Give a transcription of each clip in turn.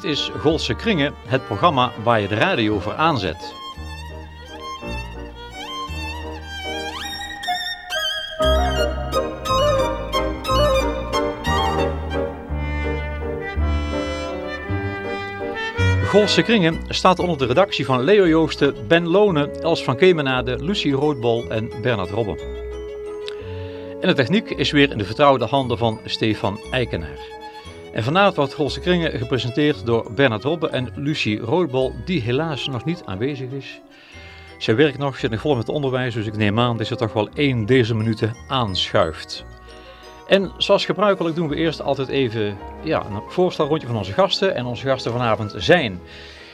Dit is Golse Kringen, het programma waar je de radio voor aanzet. Golse Kringen staat onder de redactie van Leo Joosten, Ben Lonen, Els van Kemenade, Lucie Roodbol en Bernard Robben. En de techniek is weer in de vertrouwde handen van Stefan Eikenaar. En vanavond wordt Golse Kringen gepresenteerd door Bernard Robben en Lucie Roodbol, die helaas nog niet aanwezig is. Zij werkt nog, zit nog vol met onderwijs, dus ik neem aan dat ze toch wel één deze minuten aanschuift. En zoals gebruikelijk doen we eerst altijd even ja, een voorstelrondje van onze gasten. En onze gasten vanavond zijn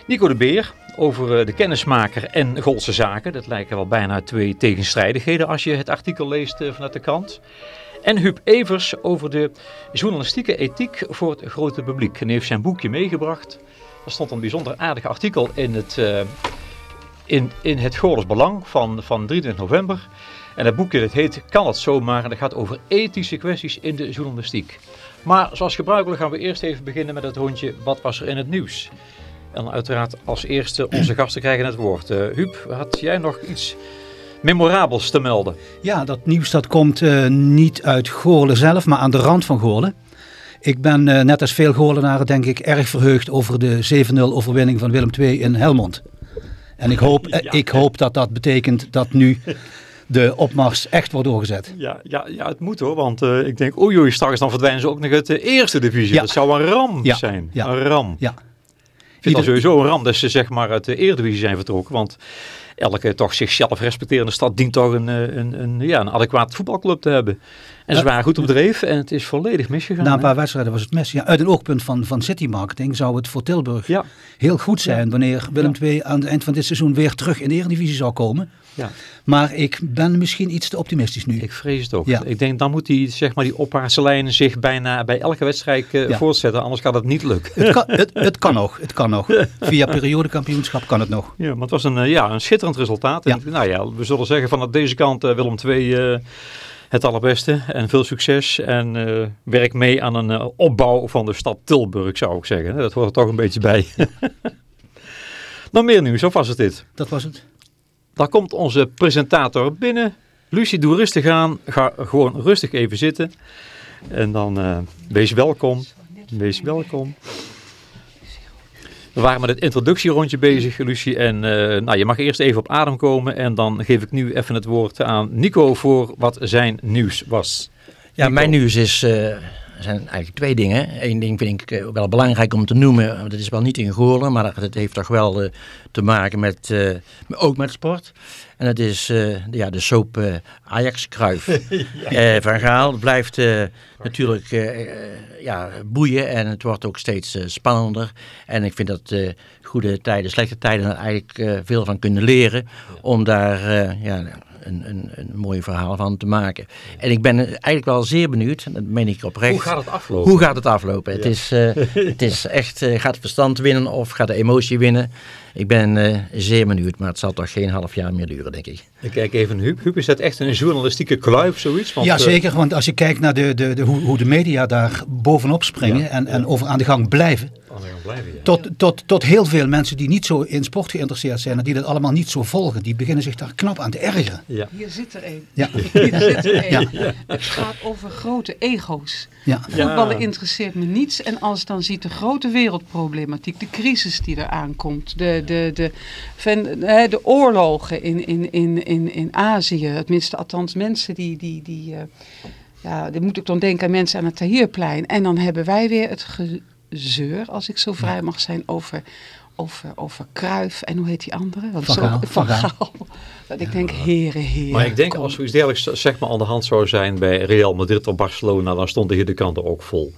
Nico de Beer over eh, de kennismaker en Golse zaken. Dat lijken wel bijna twee tegenstrijdigheden als je het artikel leest eh, vanuit de krant. En Huub Evers over de journalistieke ethiek voor het grote publiek. En heeft zijn boekje meegebracht. Er stond een bijzonder aardig artikel in het, uh, in, in het Goorles Belang van, van 23 november. En het boekje dat heet Kan het zomaar? En dat gaat over ethische kwesties in de journalistiek. Maar zoals gebruikelijk gaan we eerst even beginnen met het rondje Wat was er in het nieuws? En uiteraard als eerste onze gasten krijgen het woord. Uh, Huub, had jij nog iets memorabels te melden? Ja, dat nieuws dat komt uh, niet uit Goorlen zelf, maar aan de rand van Goorlen. Ik ben uh, net als veel Goorlenaren denk ik erg verheugd over de 7-0 overwinning van Willem II in Helmond. En ik hoop, ja. ik hoop dat dat betekent dat nu de opmars echt wordt doorgezet. Ja, ja, ja het moet hoor, want uh, ik denk, oei oei, straks dan verdwijnen ze ook nog uit de eerste divisie. Ja. Dat zou een ram ja. zijn, ja. een ram. Ja. Ik vind het sowieso een ram dat ze zeg maar uit de Eredivisie zijn vertrokken, want elke toch zichzelf respecterende stad dient toch een, een, een, ja, een adequaat voetbalclub te hebben. En ze waren goed op dreef en het is volledig misgegaan. Na een paar wedstrijden was het mis. Ja, uit een oogpunt van, van city marketing zou het voor Tilburg ja. heel goed zijn wanneer Willem II aan het eind van dit seizoen weer terug in de Eredivisie zou komen. Ja. Maar ik ben misschien iets te optimistisch nu. Ik vrees het ook. Ja. Ik denk dan moet die, zeg maar, die opwaartse lijn zich bijna bij elke wedstrijd uh, ja. voortzetten. Anders gaat het niet lukken. Het kan, het, het kan nog. Het kan nog. Via periodekampioenschap kan het nog. Ja, maar het was een, uh, ja, een schitterend resultaat. En, nou ja, we zullen zeggen van deze kant uh, Willem II het allerbeste en veel succes. En uh, werk mee aan een uh, opbouw van de stad Tilburg, zou ik zeggen. Dat hoort er toch een beetje bij. Nog meer nieuws, of was het dit? Dat was het. Daar komt onze presentator binnen. Lucie, doe rustig aan. Ga gewoon rustig even zitten. En dan uh, wees welkom. Wees welkom. We waren met het introductierondje bezig, Lucie. En uh, nou, je mag eerst even op adem komen. En dan geef ik nu even het woord aan Nico voor wat zijn nieuws was. Ja, Nico. mijn nieuws is, uh, zijn eigenlijk twee dingen. Eén ding vind ik uh, wel belangrijk om te noemen. Dat is wel niet in Goorlen, maar dat heeft toch wel te maken met, ook met sport. En dat is uh, ja, de soap Ajax Kruif. ja. van Gaal blijft natuurlijk ja, boeien en het wordt ook steeds spannender. En ik vind dat goede tijden, slechte tijden er eigenlijk veel van kunnen leren. Om daar ja, een, een, een mooi verhaal van te maken. En ik ben eigenlijk wel zeer benieuwd, dat meen ik oprecht. Hoe gaat het aflopen? Hoe gaat het aflopen? Ja. Het, is, het is echt, gaat het verstand winnen of gaat de emotie winnen? Ik ben uh, zeer benieuwd, maar het zal toch geen half jaar meer duren, denk ik. Ik kijk even Huub. Huub, is dat echt een journalistieke kluif, zoiets? Want, ja, zeker. Want als je kijkt naar de, de, de, hoe, hoe de media daar bovenop springen ja, en, ja. en over aan de gang blijven. Aan de gang blijven, ja. Tot, tot, tot heel veel mensen die niet zo in sport geïnteresseerd zijn en die dat allemaal niet zo volgen, die beginnen zich daar knap aan te ergeren. Ja. Hier zit er een. Ja. Hier zit er. Het gaat over grote ego's. Ja. Voetballen interesseert me niets. En als ik dan ziet de grote wereldproblematiek, de crisis die er aankomt, de, de, de, van, de oorlogen in, in, in, in, in Azië, tenminste althans mensen die, die, die uh, ja, dan moet ik dan denken aan mensen aan het Tahirplein. En dan hebben wij weer het gezeur, als ik zo vrij mag zijn, over, over, over Kruif en hoe heet die andere? Van, zo, Gaal. van Gaal. Dat ik denk, heren, heren. Maar ik denk kom. als zoiets dergelijks zeg maar aan de hand zou zijn bij Real Madrid of Barcelona, dan stonden hier de kanten ook vol.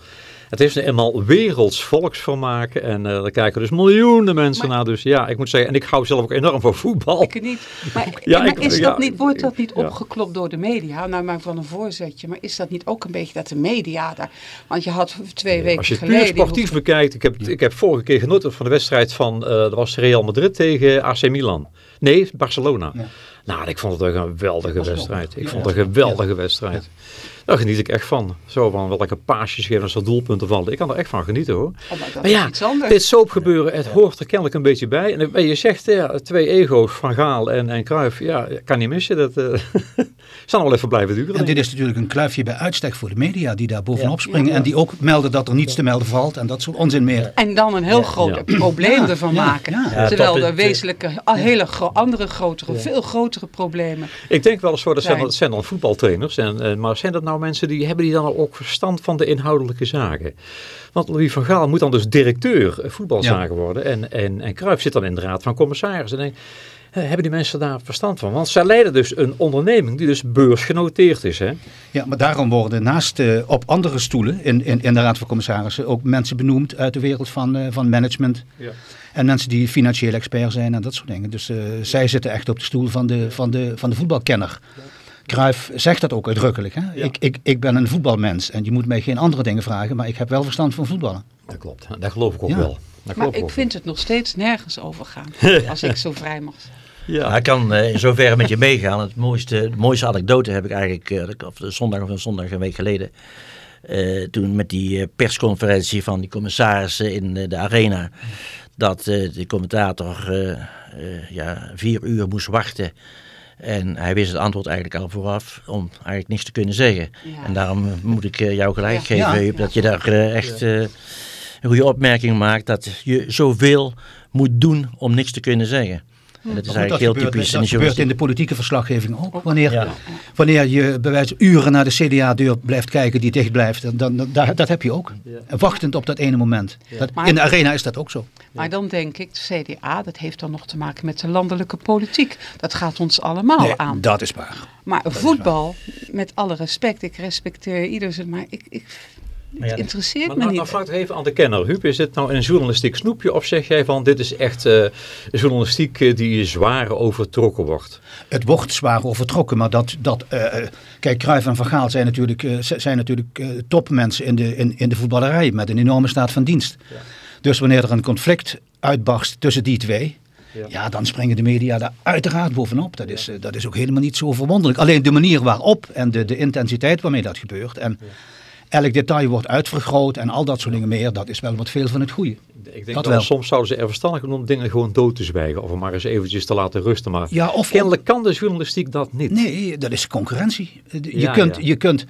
Het is eenmaal werelds volksvermaak en uh, daar kijken dus miljoenen mensen maar, naar. Dus ja, ik moet zeggen, en ik hou zelf ook enorm van voetbal. Ik niet. Maar, ja, maar ik, is ja, dat niet, wordt dat niet ja. opgeklopt door de media? Nou, maar van een voorzetje. Maar is dat niet ook een beetje dat de media daar... Want je had twee weken Als je geleden... Als je sportief hoeveel... bekijkt, ik heb, ik heb vorige keer genoten van de wedstrijd van, uh, dat was Real Madrid tegen AC Milan. Nee, Barcelona. Ja. Nou, ik vond het een geweldige wedstrijd. Ik vond het een geweldige wedstrijd. Daar geniet ik echt van. Zo van welke paasjes geven als er doelpunten vallen. Ik kan er echt van genieten hoor. Oh, maar ja, dit soapgebeuren, het hoort er kennelijk een beetje bij. En je zegt, ja, twee ego's van Gaal en, en Cruijff, ja, kan niet missen. Dat eh zal nog wel even blijven duren. En dit is natuurlijk een kluifje bij uitstek voor de media die daar bovenop Ja. springen. En die ook melden dat er niets te melden valt en dat soort onzin meer. En dan een heel groot Ja. probleem Ja, ervan ja, maken. ja. Ja, Terwijl er wezenlijke, hele gro- andere grotere, veel grotere problemen. Ik denk wel eens voor, dat zijn, Zijn. dat zijn dan voetbaltrainers. En, eh, maar zijn dat nou mensen die hebben die dan ook verstand van de inhoudelijke zaken? Want Louis van Gaal moet dan dus directeur eh, voetbalzaken worden. En, en, en Cruijff zit dan in de raad van commissarissen. En denk, hebben die mensen daar verstand van? Want zij leiden dus een onderneming die dus beursgenoteerd is. Hè? Ja, maar daarom worden naast eh, op andere stoelen in, in, in de Raad van Commissarissen ook mensen benoemd uit de wereld van, eh, van management. Ja. En mensen die financieel expert zijn en dat soort dingen. Dus eh, zij zitten echt op de stoel van de, van de, van de voetbalkenner. Cruijff zegt dat ook uitdrukkelijk. Hè? Ja. Ik, ik, ik ben een voetbalmens en je moet mij geen andere dingen vragen, maar ik heb wel verstand van voetballen. Dat klopt. Dat geloof ik ook Ja. wel. Dat Maar ik ook vind het nog steeds nergens over gaan. Als ik zo vrij mag zijn. Ja. Hij kan eh, in zoverre met je meegaan. Het mooiste, de mooiste anekdote heb ik eigenlijk eh, of de zondag of een zondag een week geleden. eh, toen met die persconferentie van die commissarissen in de arena. Dat eh, de commentator eh, eh, ja, vier uur moest wachten. En hij wist het antwoord eigenlijk al vooraf om eigenlijk niks te kunnen zeggen. Ja. En daarom moet ik eh, jou gelijk Ja. geven, Ja. Dat je daar echt eh, een goede opmerking maakt. Dat je zoveel moet doen om niks te kunnen zeggen. En dat is Maar goed, eigenlijk heel gebeurt, typisch in dat de gebeurt in de politieke verslaggeving ook. Wanneer, Ja. wanneer je bij wijze uren naar de CDA-deur blijft kijken die dicht blijft, dan, dan, dat heb je ook. En wachtend op dat ene moment. Dat, Maar- in de arena is dat ook zo. Maar dan denk ik, de CDA, dat heeft dan nog te maken met de landelijke politiek. Dat gaat ons allemaal Nee, aan. dat is waar. Maar voetbal, met alle respect, ik respecteer ieder maar ik, ik, het ja, interesseert Maar me nou, niet. nou vraag ik even aan de kenner. Huub, is dit nou een journalistiek snoepje of zeg jij van dit is echt eh, journalistiek eh, die zwaar overtrokken wordt? Het wordt zwaar overtrokken, maar dat, dat eh, kijk, Cruijff en Van Gaal zijn natuurlijk, eh, zijn natuurlijk eh, topmensen in de, in, in de voetballerij met een enorme staat van dienst. Dus wanneer er een conflict uitbarst tussen die twee, Ja. ja, dan springen de media daar uiteraard bovenop. Dat is, dat is ook helemaal niet zo verwonderlijk. Alleen de manier waarop en de, de intensiteit waarmee dat gebeurt en elk detail wordt uitvergroot en al dat soort dingen meer, dat is wel wat veel van het goede. Ik denk Dat dat, wel. soms zouden ze er verstandig om dingen gewoon dood te zwijgen. Of maar eens eventjes te laten rusten. Maar Ja, of kennelijk kan de journalistiek dat niet. Nee, dat is concurrentie. Eh, Je Ja, kunt, ja. je kunt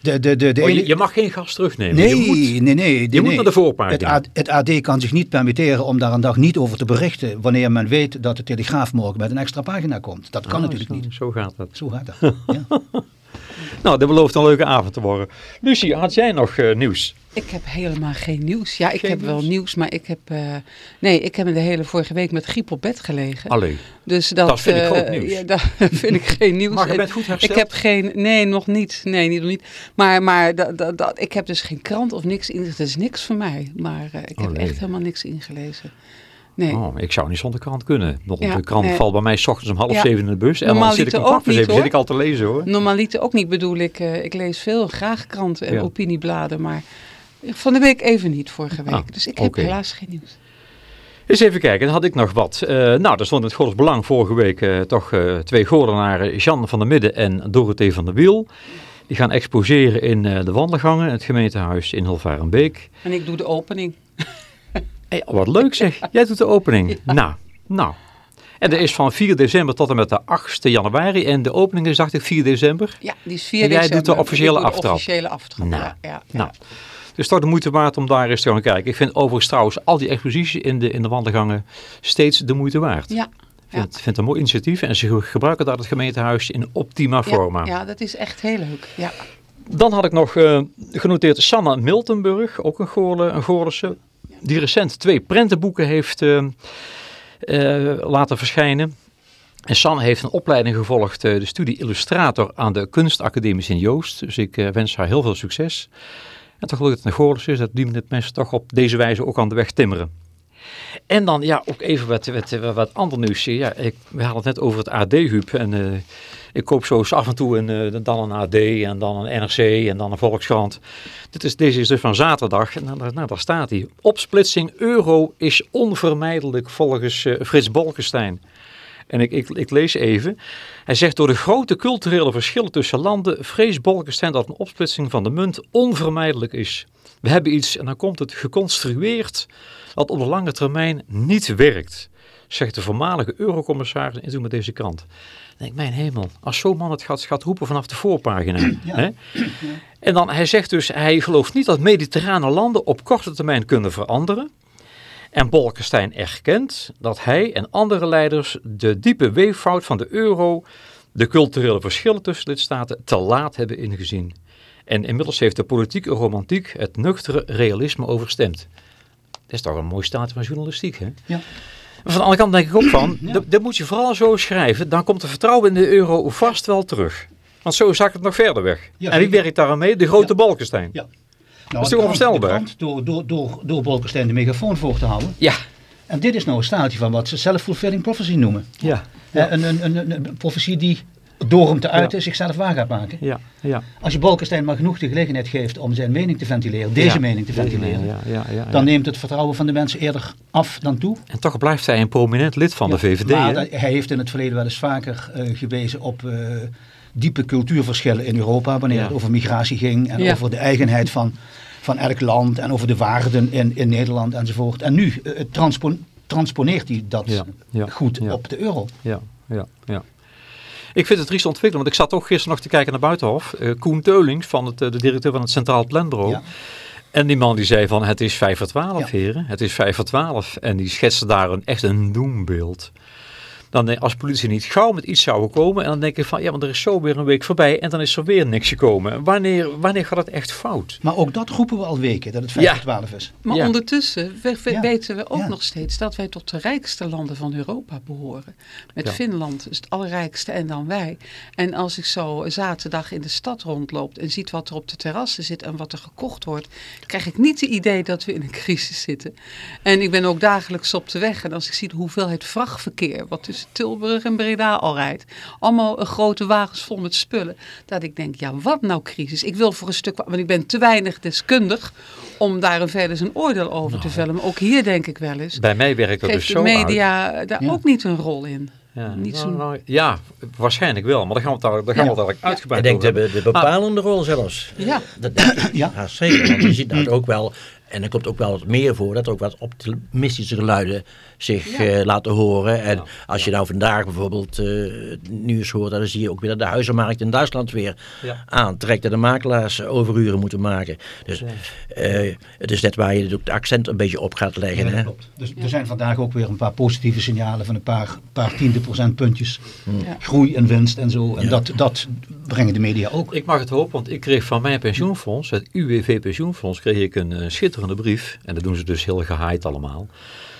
de, de, de, Oh, je, je mag geen gas terugnemen. Nee, je moet, nee, nee. je moet naar de voorpagina. Het, AD, het AD kan zich niet permitteren om daar een dag niet over te berichten wanneer men weet dat de Telegraaf morgen met een extra pagina komt. Dat kan Ah, natuurlijk zo, niet. Zo gaat dat. Zo gaat dat. Ja. Nou, dat belooft een leuke avond te worden. Lucie, had jij nog eh, nieuws? Ik heb helemaal geen nieuws. Ja, ik Geen heb wel nieuws? maar ik heb... eh, nee, ik heb de hele vorige week met griep op bed gelegen. Allee. Dus dat, Dat vind ik eh, groot nieuws. Ja, dat vind ik geen nieuws. Maar je En bent goed hersteld? Ik heb geen, nee, nog niet. Nee, niet, nog niet. Maar, maar dat, dat, dat, ik heb dus geen krant of niks in. Het is niks voor mij. Maar ik heb echt helemaal niks ingelezen. Nee. Oh, ik zou niet zonder krant kunnen. Nog Ja, de krant nee. valt bij mij s ochtends om half Ja. zeven in de bus. En dan zit ik om lieten kwart ook voor niet, zeven zit hoor. ik al te lezen hoor. Normaliter ook niet bedoel ik. eh, ik lees veel graag kranten en Ja. opiniebladen. Maar van de week even niet vorige week. Ah, dus ik heb helaas geen nieuws. Eens even kijken, dan had ik nog wat. Eh, nou, er stond in het Gods Belang vorige week eh, toch twee Gordenaren, Jan van der Midden en Dorothee van der Wiel. Die gaan exposeren in de wandelgangen, het gemeentehuis in Hilvarenbeek. En ik doe de opening. Hey, wat leuk zeg, jij doet de opening. Nou, nou. En er is van 4 december tot en met de 8 januari. En de opening is, dacht ik, 4 december. Ja, die is 4 En jij doet december. de officiële doe de aftrap. officiële aftrap, Nou, ja. Nou, dus toch de moeite waard om daar eens te gaan kijken. Ik vind overigens trouwens al die exposities in de, in de wandelgangen steeds de moeite waard. Ja, Ik vind, vind het een mooi initiatief en ze ge- gebruiken daar het gemeentehuis in optima forma. ja, dat is echt heel leuk. Ja. Dan had ik nog eh, genoteerd Sanne Miltenburg, ook een Goorle, een Goorlense, die recent twee prentenboeken heeft eh, eh, laten verschijnen. En Sanne heeft een opleiding gevolgd, eh, de studie illustrator aan de kunstacademie in Joost. Dus ik wens haar heel veel succes. En toch gelukkig dat het een is, dat die mensen toch op deze wijze ook aan de weg timmeren. En dan ja, ook even wat, wat, wat, ander nieuws. Ja, ik, we hadden het net over het AD-hub. En ik koop zo af en toe een, eh, dan een AD en dan een NRC en dan een Volkskrant. Dit is, deze is dus van zaterdag. En dan, nou, daar staat hij. Opsplitsing euro is onvermijdelijk volgens eh, Frits Bolkestein. En ik, ik, ik lees even. Hij zegt, door de grote culturele verschillen tussen landen vreest Bolkestein dat een opsplitsing van de munt onvermijdelijk is. We hebben iets, en dan komt het, geconstrueerd dat op de lange termijn niet werkt, zegt de voormalige eurocommissaris in toen met deze krant. Denk mijn hemel, als zo'n man het gaat, gaat roepen vanaf de voorpagina. Hè? En dan, hij zegt dus, hij gelooft niet dat mediterrane landen op korte termijn kunnen veranderen. En Bolkestein erkent dat hij en andere leiders de diepe weeffout van de euro, de culturele verschillen tussen lidstaten, te laat hebben ingezien. En inmiddels heeft de politieke romantiek het nuchtere realisme overstemd. Dat is toch een mooi staat van journalistiek, hè? Ja. Van de andere kant denk ik ook van, dat, dat moet je vooral zo schrijven, dan komt de vertrouwen in de euro vast wel terug. Want zo zakt het nog verder weg. Ja, en wie werkt daar aan mee? De grote Ja. Balkenstein. Ja. Dat is toch onvoorstelbaar? Door, door, door, door Bolkestein de megafoon voor te houden. Ja. En dit is nou een staaltje van wat ze self-fulfilling prophecy noemen. Ja. Eh, Een, een, een, een, een profetie die door hem te uiten zichzelf waar gaat maken. Ja. Ja. Als je Bolkestein maar genoeg de gelegenheid geeft om zijn mening te ventileren, deze Ja. mening te ventileren, mening, ja, ja, ja, ja. dan neemt het vertrouwen van de mensen eerder af dan toe. En toch blijft hij een prominent lid van de VVD. Maar hè? dat- hij heeft in het verleden wel eens vaker eh, gewezen op eh, diepe cultuurverschillen in Europa, wanneer Ja. het over migratie ging en Ja. over de eigenheid van, van elk land en over de waarden in, in Nederland enzovoort. En nu eh, transpo- transponeert hij dat Ja, ja, goed ja. op de euro. Ja, ja, ja. Ik vind het triest ontwikkelen, want ik zat ook gisteren nog te kijken naar Buitenhof. Eh, Koen Teulings, van het, eh, de directeur van het Centraal Planbureau. Ja. En die man die zei van het is 5 voor 12 Ja. heren, het is 5 voor 12. En die schetste daar een, echt een doembeeld. Dan denk- als politie niet gauw met iets zouden komen en dan denk ik van ja, want er is zo weer een week voorbij en dan is er weer niks gekomen. Wanneer, wanneer gaat het echt fout? Maar ook dat roepen we al weken, dat het 5 Ja. voor 12 is. Maar Ja. ondertussen we- we- Ja. weten we ook Ja. nog steeds dat wij tot de rijkste landen van Europa behoren. Met Ja. Finland is het allerrijkste en dan wij. En als ik zo zaterdag in de stad rondloop en ziet wat er op de terrassen zit en wat er gekocht wordt, krijg ik niet het idee dat we in een crisis zitten. En ik ben ook dagelijks op de weg en als ik zie de hoeveelheid vrachtverkeer wat tussen Tilburg en Breda al rijdt, allemaal eh, grote wagens vol met spullen, dat ik denk, ja wat nou crisis? Ik wil voor een stuk, want ik ben te weinig deskundig om daar een verder zijn oordeel over te vellen. Maar ook hier denk ik wel eens, Bij mij werkt dat dus de zo uit. media daar Ja. ook niet een rol in. Ja, niet nou, zo- nou, ja, waarschijnlijk wel, maar daar gaan we het daar, daar, gaan we het dadelijk Ik uitgebreid denk over de, hebben. de bepalende rol zelfs. Ja. Dat denk ik. Ja. Ja. zeker. Want je ziet dat ook wel, en er komt ook wel wat meer voor, dat er ook wat optimistische geluiden zich Ja. eh, laten horen. En Ja, als je nou vandaag bijvoorbeeld eh, het nieuws hoort, dan zie je ook weer dat de huizenmarkt in Duitsland weer Ja. aantrekt. En de makelaars overuren moeten maken. Dus eh, het is net waar je ook de accent een beetje op gaat leggen. Ja, hè? klopt. Dus er zijn vandaag ook weer een paar positieve signalen van een paar, paar tiende procentpuntjes. Ja. Groei en winst en zo. En Ja. dat, dat brengen de media ook. Ik mag het hopen, want ik kreeg van mijn pensioenfonds, het UWV pensioenfonds, kreeg ik een eh, schitterende brief. En dat doen ze dus heel gehaaid allemaal.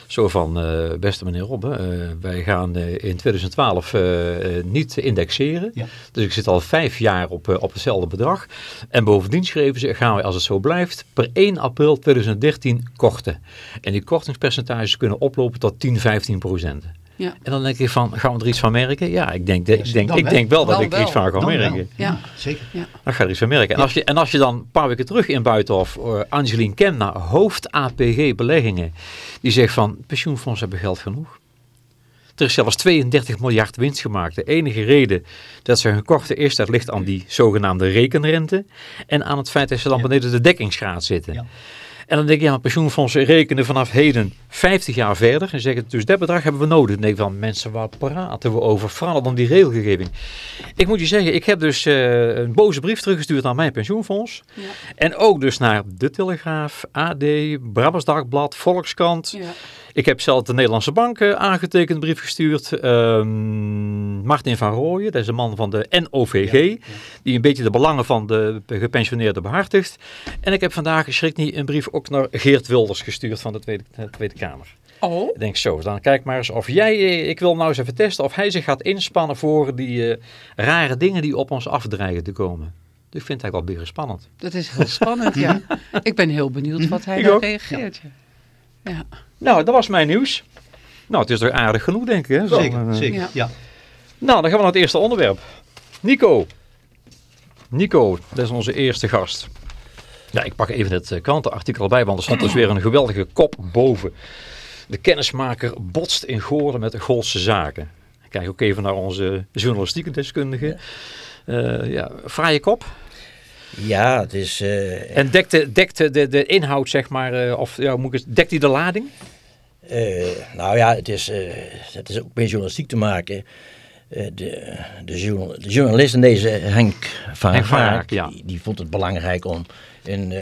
Zo van, eh, beste meneer Robbe, eh, wij gaan eh, in 2012 eh, eh, niet indexeren. Ja. Dus ik zit al vijf jaar op, op hetzelfde bedrag. En bovendien schreven ze, gaan we als het zo blijft, per 1 april 2013 korten. En die kortingspercentages kunnen oplopen tot 10, 15 procent. Ja. En dan denk ik van, gaan we er iets van merken? Ja, ik denk, de- ik denk, ik wel. denk wel dat Dan ik er iets van ga merken. Ja. zeker. Dan ga je er iets van merken. En als je, en als je dan een paar weken terug in Buitenhof, uh, Angelien Kemna, hoofd APG beleggingen, die zegt van pensioenfondsen hebben geld genoeg. Er is zelfs 32 miljard winst gemaakt. De enige reden dat ze hun korten is, dat ligt aan die zogenaamde rekenrente en aan het feit dat ze dan Ja. beneden de dekkingsgraad zitten. Ja. En dan denk ik, ja, pensioenfondsen rekenen vanaf heden 50 jaar verder. En zeggen, dus dat bedrag hebben we nodig. Dan denk ik van, mensen, waar praten we over? Vooral dan die regelgeving. Ik moet je zeggen, ik heb dus eh, een boze brief teruggestuurd aan mijn pensioenfonds. Ja. En ook dus naar De Telegraaf, AD, Brabants Dagblad, Volkskrant. Ja. Ik heb zelf de Nederlandse Bank eh, aangetekend brief gestuurd. Ehm, Martin van Rooyen, dat is een man van de NOVG. Die een beetje de belangen van de gepensioneerden behartigt. En ik heb vandaag, schrik niet, een brief ook naar Geert Wilders gestuurd van de Tweede, de Tweede Kamer. Oh, Ik denk zo, dan kijk maar eens of jij, eh, ik wil nou eens even testen of hij zich gaat inspannen voor die eh, rare dingen die op ons afdreigen te komen. Dus ik vind het eigenlijk wel weer spannend. dat is heel spannend, ja. Ik ben heel benieuwd wat hij Ik daar ook. reageert. Ja. Ja. Nou, dat was mijn nieuws. Nou, het is toch aardig genoeg, denk ik. Hè? Zo, Zeker, eh, zeker. Ja. Ja. Nou, dan gaan we naar het eerste onderwerp. Nico. Nico, dat is onze eerste gast. Ja, ik pak even het eh, krantenartikel erbij, want er stond dus weer een geweldige kop boven. De kennismaker botst in Goorlen met de Goolse zaken. Kijk ook even naar onze journalistieke deskundige. Ja, ja fraaie kop. Ja, het is... Uh, en dekt, de, dekt de, de inhoud, zeg maar, uh, of ja, moet ik, dekt hij de lading? Uh, nou ja, het is, het is ook met journalistiek te maken. de, de, journal, de journalist in deze, Henk van Henk Raak, ja. die, die, vond het belangrijk om een,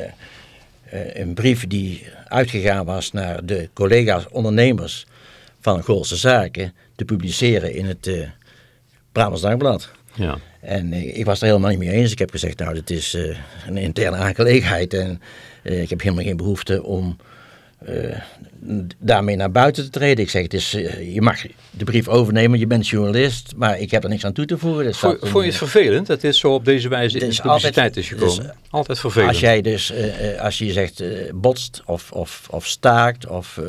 een brief die uitgegaan was naar de collega's ondernemers van Goolse Zaken te publiceren in het Brabants Dagblad. Ja. En ik was er helemaal niet mee eens. Ik heb gezegd, nou, dit is uh, een interne aangelegenheid. En uh, ik heb helemaal geen behoefte om uh, daarmee naar buiten te treden. Ik zeg, het is, je mag de brief overnemen, je bent journalist, maar ik heb er niks aan toe te voegen. Dus vond, vond je het vervelend dat dit zo op deze wijze in de publiciteit is gekomen? Dus, altijd vervelend. Als jij dus, als je zegt botst of, of, of staakt of,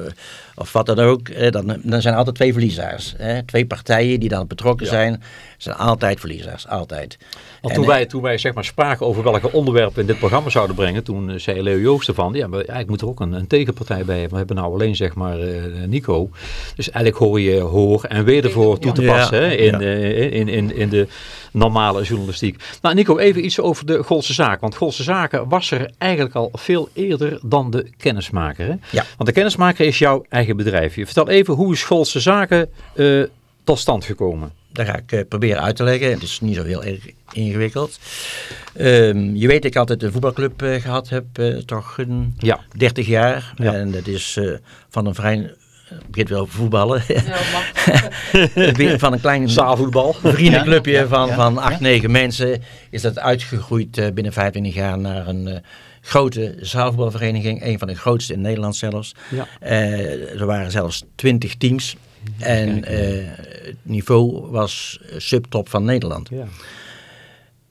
of wat dan ook, dan, dan zijn er altijd twee verliezers. Hè? Twee partijen die dan betrokken zijn zijn altijd verliezers, altijd. Want toen, wij, toen wij zeg maar spraken over welke onderwerpen in dit programma zouden brengen, toen uh, zei Leo Joosten van, ja, maar eigenlijk moet er ook een, een tegenpartij bij hebben. We hebben nou alleen zeg maar uh, Nico. Dus eigenlijk hoor je hoor en wedervoor toe te passen hè, in, uh, in, in, in de normale journalistiek. Nou Nico, even iets over de Golse Zaak. Want Golse Zaken was er eigenlijk al veel eerder dan de kennismaker. Hè? Ja. Want de kennismaker is jouw eigen bedrijf. Vertel even, hoe is Golse Zaken tot stand gekomen? Dat ga ik uh, proberen uit te leggen. Het is niet zo heel erg ingewikkeld. Um, je weet dat ik altijd een voetbalclub uh, gehad heb, uh, toch een ja. 30 jaar. Ja. En dat is van een vrij begint wel voetballen. Ja, van een klein zaalvoetbal. vriendenclubje ja, van, van 8, 9 mensen is dat uitgegroeid binnen 25 jaar naar een grote zaalvoetbalvereniging. Een van de grootste in Nederland zelfs. Ja. Uh, er waren zelfs 20 teams. En uh, het niveau was subtop van Nederland. Ja.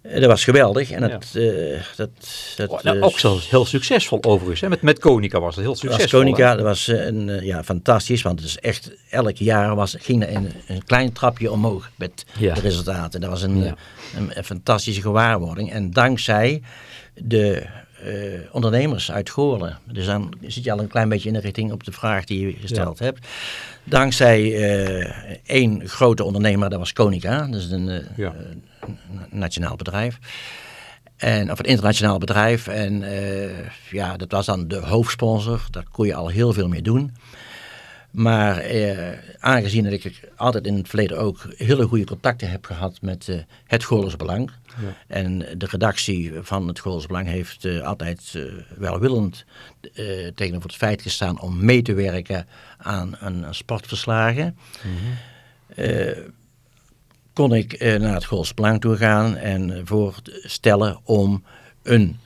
Dat was geweldig. En dat, ja. uh, dat, dat, oh, nou, ook zo heel succesvol overigens. Hè? Met, met Konica was het heel succesvol. Konica, dat was een, uh, ja, fantastisch. Want het is echt, elk jaar was, ging er een, een klein trapje omhoog met ja. de resultaten. Dat was een, ja. een, een, fantastische gewaarwording. En dankzij de uh, ondernemers uit Goorlen. Dus dan zit je al een klein beetje in de richting op de vraag die je gesteld hebt. Dankzij uh, één grote ondernemer, dat was Konica. Dat is een, uh, ja. een nationaal bedrijf. En, of een internationaal bedrijf. En ja, dat was dan de hoofdsponsor. Daar kon je al heel veel mee doen. Maar eh, aangezien dat ik altijd in het verleden ook hele goede contacten heb gehad met eh, het Goorles Belang. Ja. En de redactie van het Goorles Belang heeft altijd welwillend tegenover het feit gestaan om mee te werken aan een, sportverslagen. Mm -hmm. kon ik naar het Goorles Belang toe gaan en voorstellen om een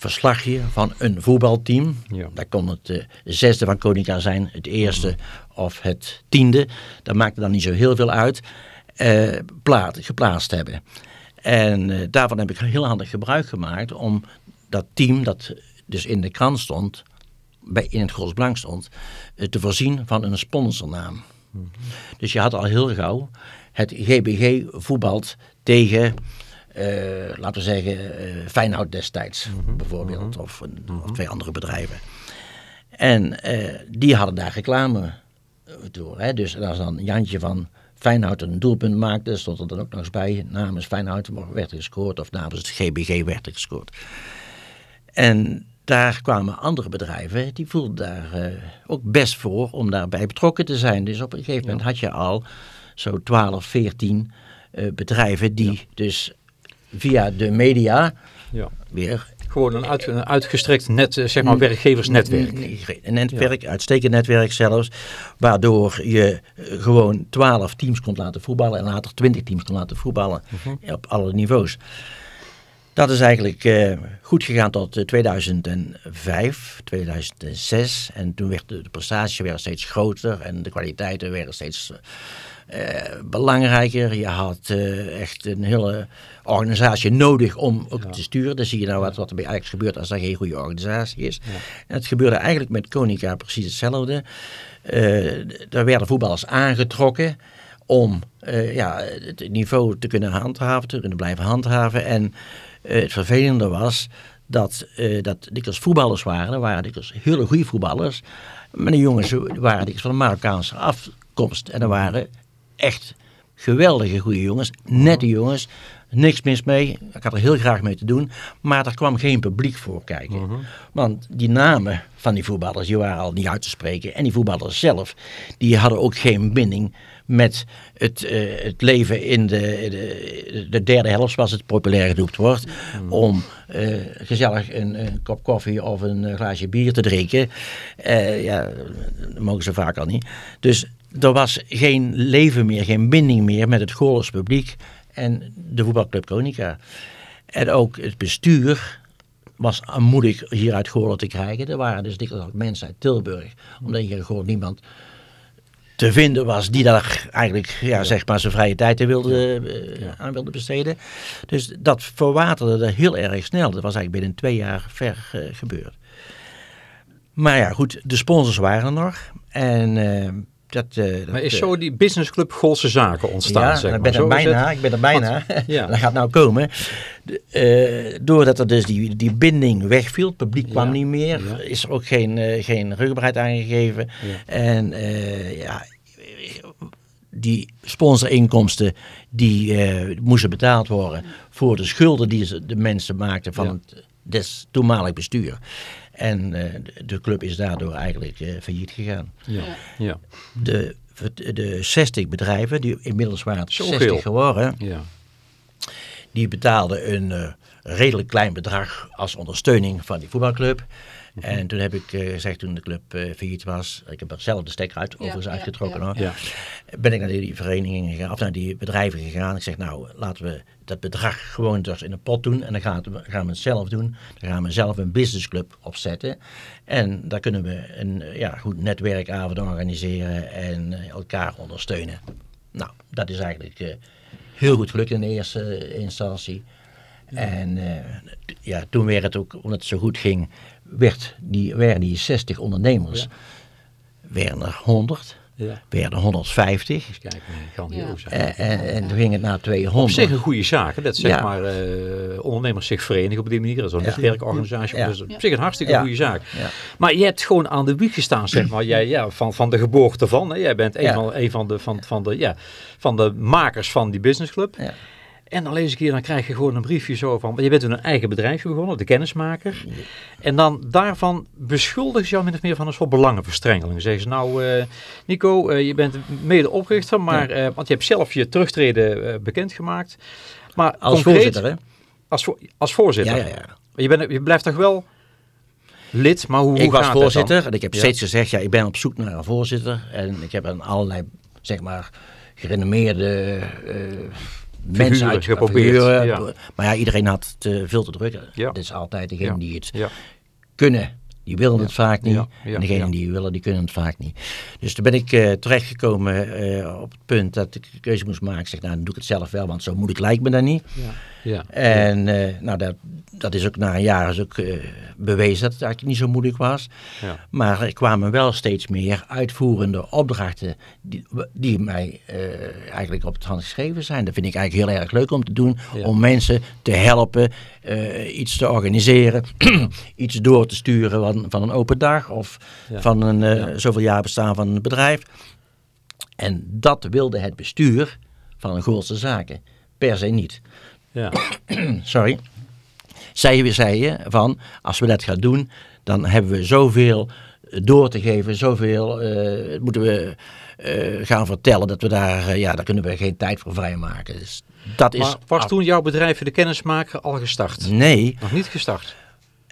verslagje van een voetbalteam. Ja. Dat kon het uh, zesde van Konica zijn, het eerste mm -hmm. of het tiende. Dat maakte dan niet zo heel veel uit. Uh, plaat, geplaatst hebben. En uh, daarvan heb ik heel handig gebruik gemaakt om dat team dat dus in de krant stond, bij, in het Gros Blank stond, te voorzien van een sponsornaam. -hmm. Dus je had al heel gauw het GBG voetbalt tegen uh, laten we zeggen, uh, Feyenoord destijds mm -hmm. bijvoorbeeld, mm -hmm. of, of, twee andere bedrijven. En uh, die hadden daar reclame door. Hè? Dus als dan Jantje van Feyenoord een doelpunt maakte, stond er dan ook nog eens bij, namens Feyenoord werd er gescoord, of namens het GBG werd er gescoord. En daar kwamen andere bedrijven, die voelden daar ook best voor om daarbij betrokken te zijn. Dus op een gegeven moment ja. had je al zo 12, 14 bedrijven die ja. dus via de media ja. weer... Gewoon een, uit, een uitgestrekt net, zeg maar, werkgeversnetwerk. Een netwerk, uitstekend netwerk zelfs, waardoor je gewoon twaalf teams kon laten voetballen en later twintig teams kon laten voetballen uh -huh. op alle niveaus. Dat is eigenlijk uh, goed gegaan tot 2005, 2006 en toen werd de, de prestaties weer steeds groter en de kwaliteiten werden steeds... Uh, uh, belangrijker. Je had uh, echt een hele organisatie nodig om ook ja. te sturen. Dan zie je nou wat, wat er bij Ajax gebeurt als er geen goede organisatie is. Ja. En het gebeurde eigenlijk met Konica precies hetzelfde. Er werden voetballers aangetrokken om ja, het niveau te kunnen handhaven, te kunnen blijven handhaven. En het vervelende was dat dat dikwijls voetballers waren. Er waren dikwijls hele goede voetballers. Maar de jongens waren dikwijls van de Marokkaanse afkomst. En er waren echt geweldige goede jongens, nette jongens. Niks mis mee. Ik had er heel graag mee te doen. Maar er kwam geen publiek voor kijken. Want die namen van die voetballers, die waren al niet uit te spreken. En die voetballers zelf, die hadden ook geen binding met het, eh, het leven in de, de, de derde helft, zoals het populair genoemd wordt. Om eh, gezellig een, een kop koffie of een eh, glaasje bier te drinken. Ja, dat mogen ze vaak al niet. Dus er was geen leven meer, geen binding meer met het Goorles publiek en de voetbalclub Konica. En ook het bestuur was moedig hier uit Goorlen te krijgen. Er waren dus dikwijls ook mensen uit Tilburg. Omdat hier gewoon niemand te vinden was die daar eigenlijk ja, zeg maar zijn vrije tijd wilde, eh, aan wilde besteden. Dus dat verwaterde er heel erg snel. Dat was eigenlijk binnen twee jaar ver eh, gebeurd. Maar ja, goed, de sponsors waren er nog. En eh, dat... eh, Maar dat, is eh, zo die businessclub Golse Zaken ontstaan, ja, zeg ik maar. ben er Zo bijna, ik ben er bijna. ja. dat gaat nou komen. De, eh, doordat er dus die, die binding wegviel, het publiek kwam Ja, niet meer, ja. is er ook geen, eh, geen rugbaarheid aangegeven. En ja, die sponsorinkomsten die moesten betaald worden voor de schulden die ze, de mensen maakten van het des toenmalig bestuur. En eh, de- club is daardoor eigenlijk eh, failliet gegaan. Ja. Ja. De, de 60 bedrijven, die inmiddels waren het Zoveel. 60 geworden, Ja. die betaalden een eh, redelijk klein bedrag als ondersteuning van die voetbalclub. Mhm. En toen heb ik eh, gezegd, toen de club eh failliet was, ik heb er zelf de stekker uit, overigens ja, uitgetrokken ja. hoor, Ja. ben ik naar die verenigingen gegaan, of naar die bedrijven gegaan. Ik zeg, nou, laten we dat bedrag gewoon dus in een pot doen en dan gaan we, gaan we het zelf doen. Dan gaan we zelf een businessclub opzetten. En daar kunnen we een eh, ja, goed netwerkavond organiseren en elkaar ondersteunen. Nou, dat is eigenlijk eh, heel goed gelukt in de eerste instantie. En eh, ja, toen werd het ook, omdat het zo goed ging, werd die, werden die 60 ondernemers, werden er 100, Ja. werden 150. Eens kijken, kan Ja. die ook zijn. En, en, en toen ging het naar Op 200. zich een goede zaak. Dat zeg Ja. maar eh, ondernemers zich verenigen op die manier. Zo'n Ja. netwerkorganisatie. Ja. Dat is op zich een hartstikke Ja. goede zaak. Ja. Maar je hebt gewoon aan de wieg gestaan, zeg maar. Jij, ja, van, van de geboorte van. Hè. Jij bent een, Ja. van, een van, de, van, van, de, ja, van de makers van die businessclub. Ja. En dan lees ik hier, dan krijg je gewoon een briefje zo van... Je bent toen een eigen bedrijfje begonnen, de kennismaker. En dan daarvan beschuldigen ze jou min of meer van een soort belangenverstrengeling. Zeggen ze, nou eh, Nico, eh, je bent mede oprichter, maar, eh, want je hebt zelf je terugtreden bekendgemaakt. Maar Als concreet, voorzitter, hè? Als, als voorzitter. Ja, ja, ja. Je, bent, je blijft toch wel lid, maar hoe, hoe ik was gaat het dan? voorzitter en ik heb Ja. steeds gezegd, ja, ik ben op zoek naar een voorzitter. En ik heb aan allerlei, zeg maar, gerenommeerde mensen uit geprobeerd, figuren. ja. Maar ja, iedereen had het eh, veel te druk. Ja. Dat is altijd degene Ja. die het Ja. kunnen. Die willen het vaak niet. Ja, ja, en degenen ja. die willen, die kunnen het vaak niet. Dus toen ben ik eh, terechtgekomen eh, op het punt dat ik de keuze moest maken. Ik zeg, nou, dan doe ik het zelf wel, want zo moeilijk lijkt me dat niet. Ja. En eh, nou, dat, dat is ook na een jaar is ook, eh, bewezen dat het eigenlijk niet zo moeilijk was. Ja. Maar er kwamen wel steeds meer uitvoerende opdrachten die, die mij eh, eigenlijk op het hand geschreven zijn. Dat vind ik eigenlijk heel erg leuk om te doen. Ja. Om mensen te helpen, iets te organiseren, iets door te sturen van, van een open dag of Ja. van een zoveel jaar bestaan van een bedrijf. En dat wilde het bestuur van een Goolse Zaken per se niet Ja. sorry, zei we zeiden van als we dat gaan doen, dan hebben we zoveel door te geven, zoveel eh, moeten we eh, gaan vertellen dat we daar, eh, ja, daar kunnen we geen tijd voor vrijmaken. Dus dat is. Maar was af- toen jouw bedrijf de kennismaker al gestart? Nee, Nog niet gestart.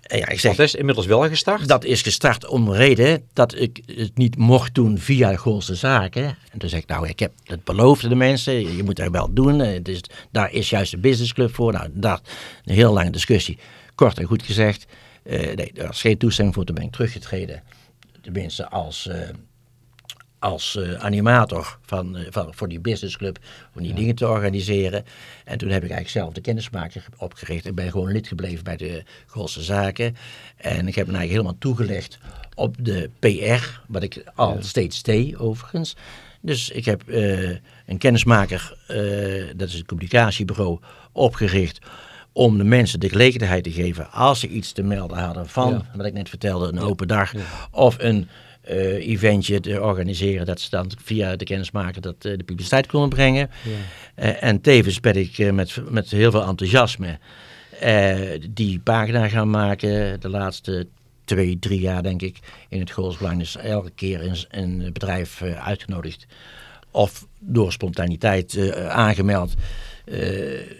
Ja, ik zeg. dat is inmiddels wel gestart. Dat is gestart om de reden dat ik het niet mocht doen via Goolse Zaken. En toen zeg ik, nou, ik heb het beloofd de mensen, je moet dat wel doen. Eh, Dus daar is juist de businessclub voor. Nou, daar een heel lange discussie. Kort en goed gezegd, eh, nee, er was geen toestemming voor, toen ben ik teruggetreden. Tenminste, als, eh, als eh, animator van, eh, van, voor die businessclub, om die dingen te organiseren. En toen heb ik eigenlijk zelf de kennismaker opgericht. Ik ben gewoon lid gebleven bij de Golse Zaken. En ik heb me eigenlijk helemaal toegelegd op de PR, wat ik al steeds deed overigens. Dus ik heb eh, een kennismaker, dat is een communicatiebureau, opgericht om de mensen de gelegenheid te geven als ze iets te melden hadden van, Ja. wat ik net vertelde, een open dag of een, eh, eventje te organiseren. Dat ze dan via de kennismaker dat eh, de publiciteit konden brengen. Eh, en tevens ben ik met, met heel veel enthousiasme die pagina gaan maken. De laatste twee, drie jaar denk ik in het Goolsbelang. is elke keer een, een bedrijf uitgenodigd. Of door spontaniteit aangemeld.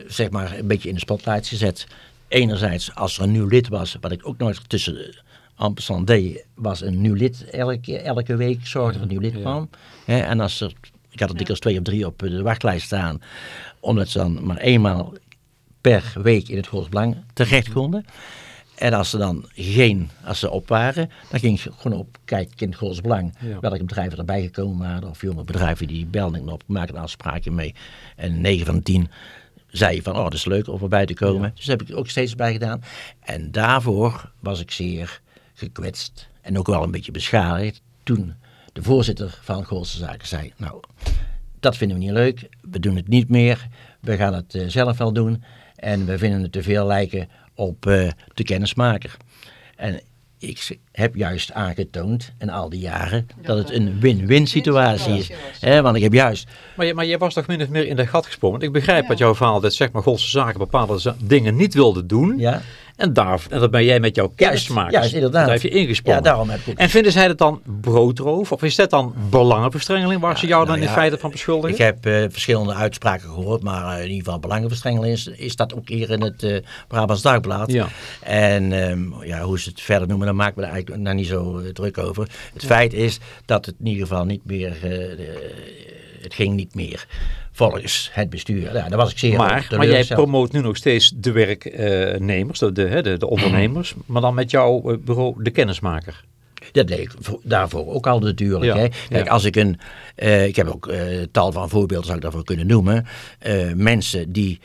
zeg maar een beetje in de spotlight gezet. Enerzijds als er een nieuw lid was. Wat ik ook nooit tussen ampersand deed. Was een nieuw lid elke, elke week. Zorgde er een nieuw lid. Hè, en als er, ik had er dikwijls twee of drie op de wachtlijst staan. Omdat ze dan maar eenmaal per week in het Goals Belang terecht konden. En als ze dan geen, als ze op waren, dan ging ik gewoon op kijken in het Goals Belang. Ja. Welke bedrijven erbij gekomen waren. Of jonge bedrijven die belden op, maakten een afspraakje mee. En 9 van de 10 zei van, oh dat is leuk om erbij te komen. Dus daar heb ik ook steeds bij gedaan. En daarvoor was ik zeer gekwetst. En ook wel een beetje beschadigd. Toen de voorzitter van Goolse Zaken zei, nou dat vinden we niet leuk. We doen het niet meer. We gaan het eh, zelf wel doen. En we vinden het te veel lijken op eh, de kennismaker. En ik heb juist aangetoond, in al die jaren, dat het een win-win situatie is. Hè, want ik heb juist Maar, je, maar jij was toch min of meer in dat gat gesprongen. Ik begrijp Ja. dat jouw verhaal dat zeg maar Golse zaken bepaalde dingen niet wilde doen. Ja, En daar en dat ben jij met jouw kennismakers. juist, inderdaad. Daar heb je ingesprongen. ja daarom heb ik. En vinden zij dat dan broodroof? Of is dat dan belangenverstrengeling waar ze jou dan nou in ja, feite van beschuldigen? Ik heb eh, verschillende uitspraken gehoord, maar eh, in ieder geval belangenverstrengeling is, is dat ook hier in het eh Brabants Dagblad. Ja. En ehm, ja, hoe ze het verder noemen, daar maak ik me er eigenlijk nou niet zo druk over. Het feit is dat het in ieder geval niet meer, het ging niet meer volgens het bestuur. Ja, daar was ik zeer Maar, maar jij promoot nu nog steeds de werknemers, de, de, de, de ondernemers, maar dan met jouw eh, bureau de kennismaker. Dat deed ik voor- daarvoor ook al natuurlijk. Ja, Hè. Kijk, ja. als ik een, eh, ik heb ook eh, tal van voorbeelden zou ik daarvoor kunnen noemen. Mensen die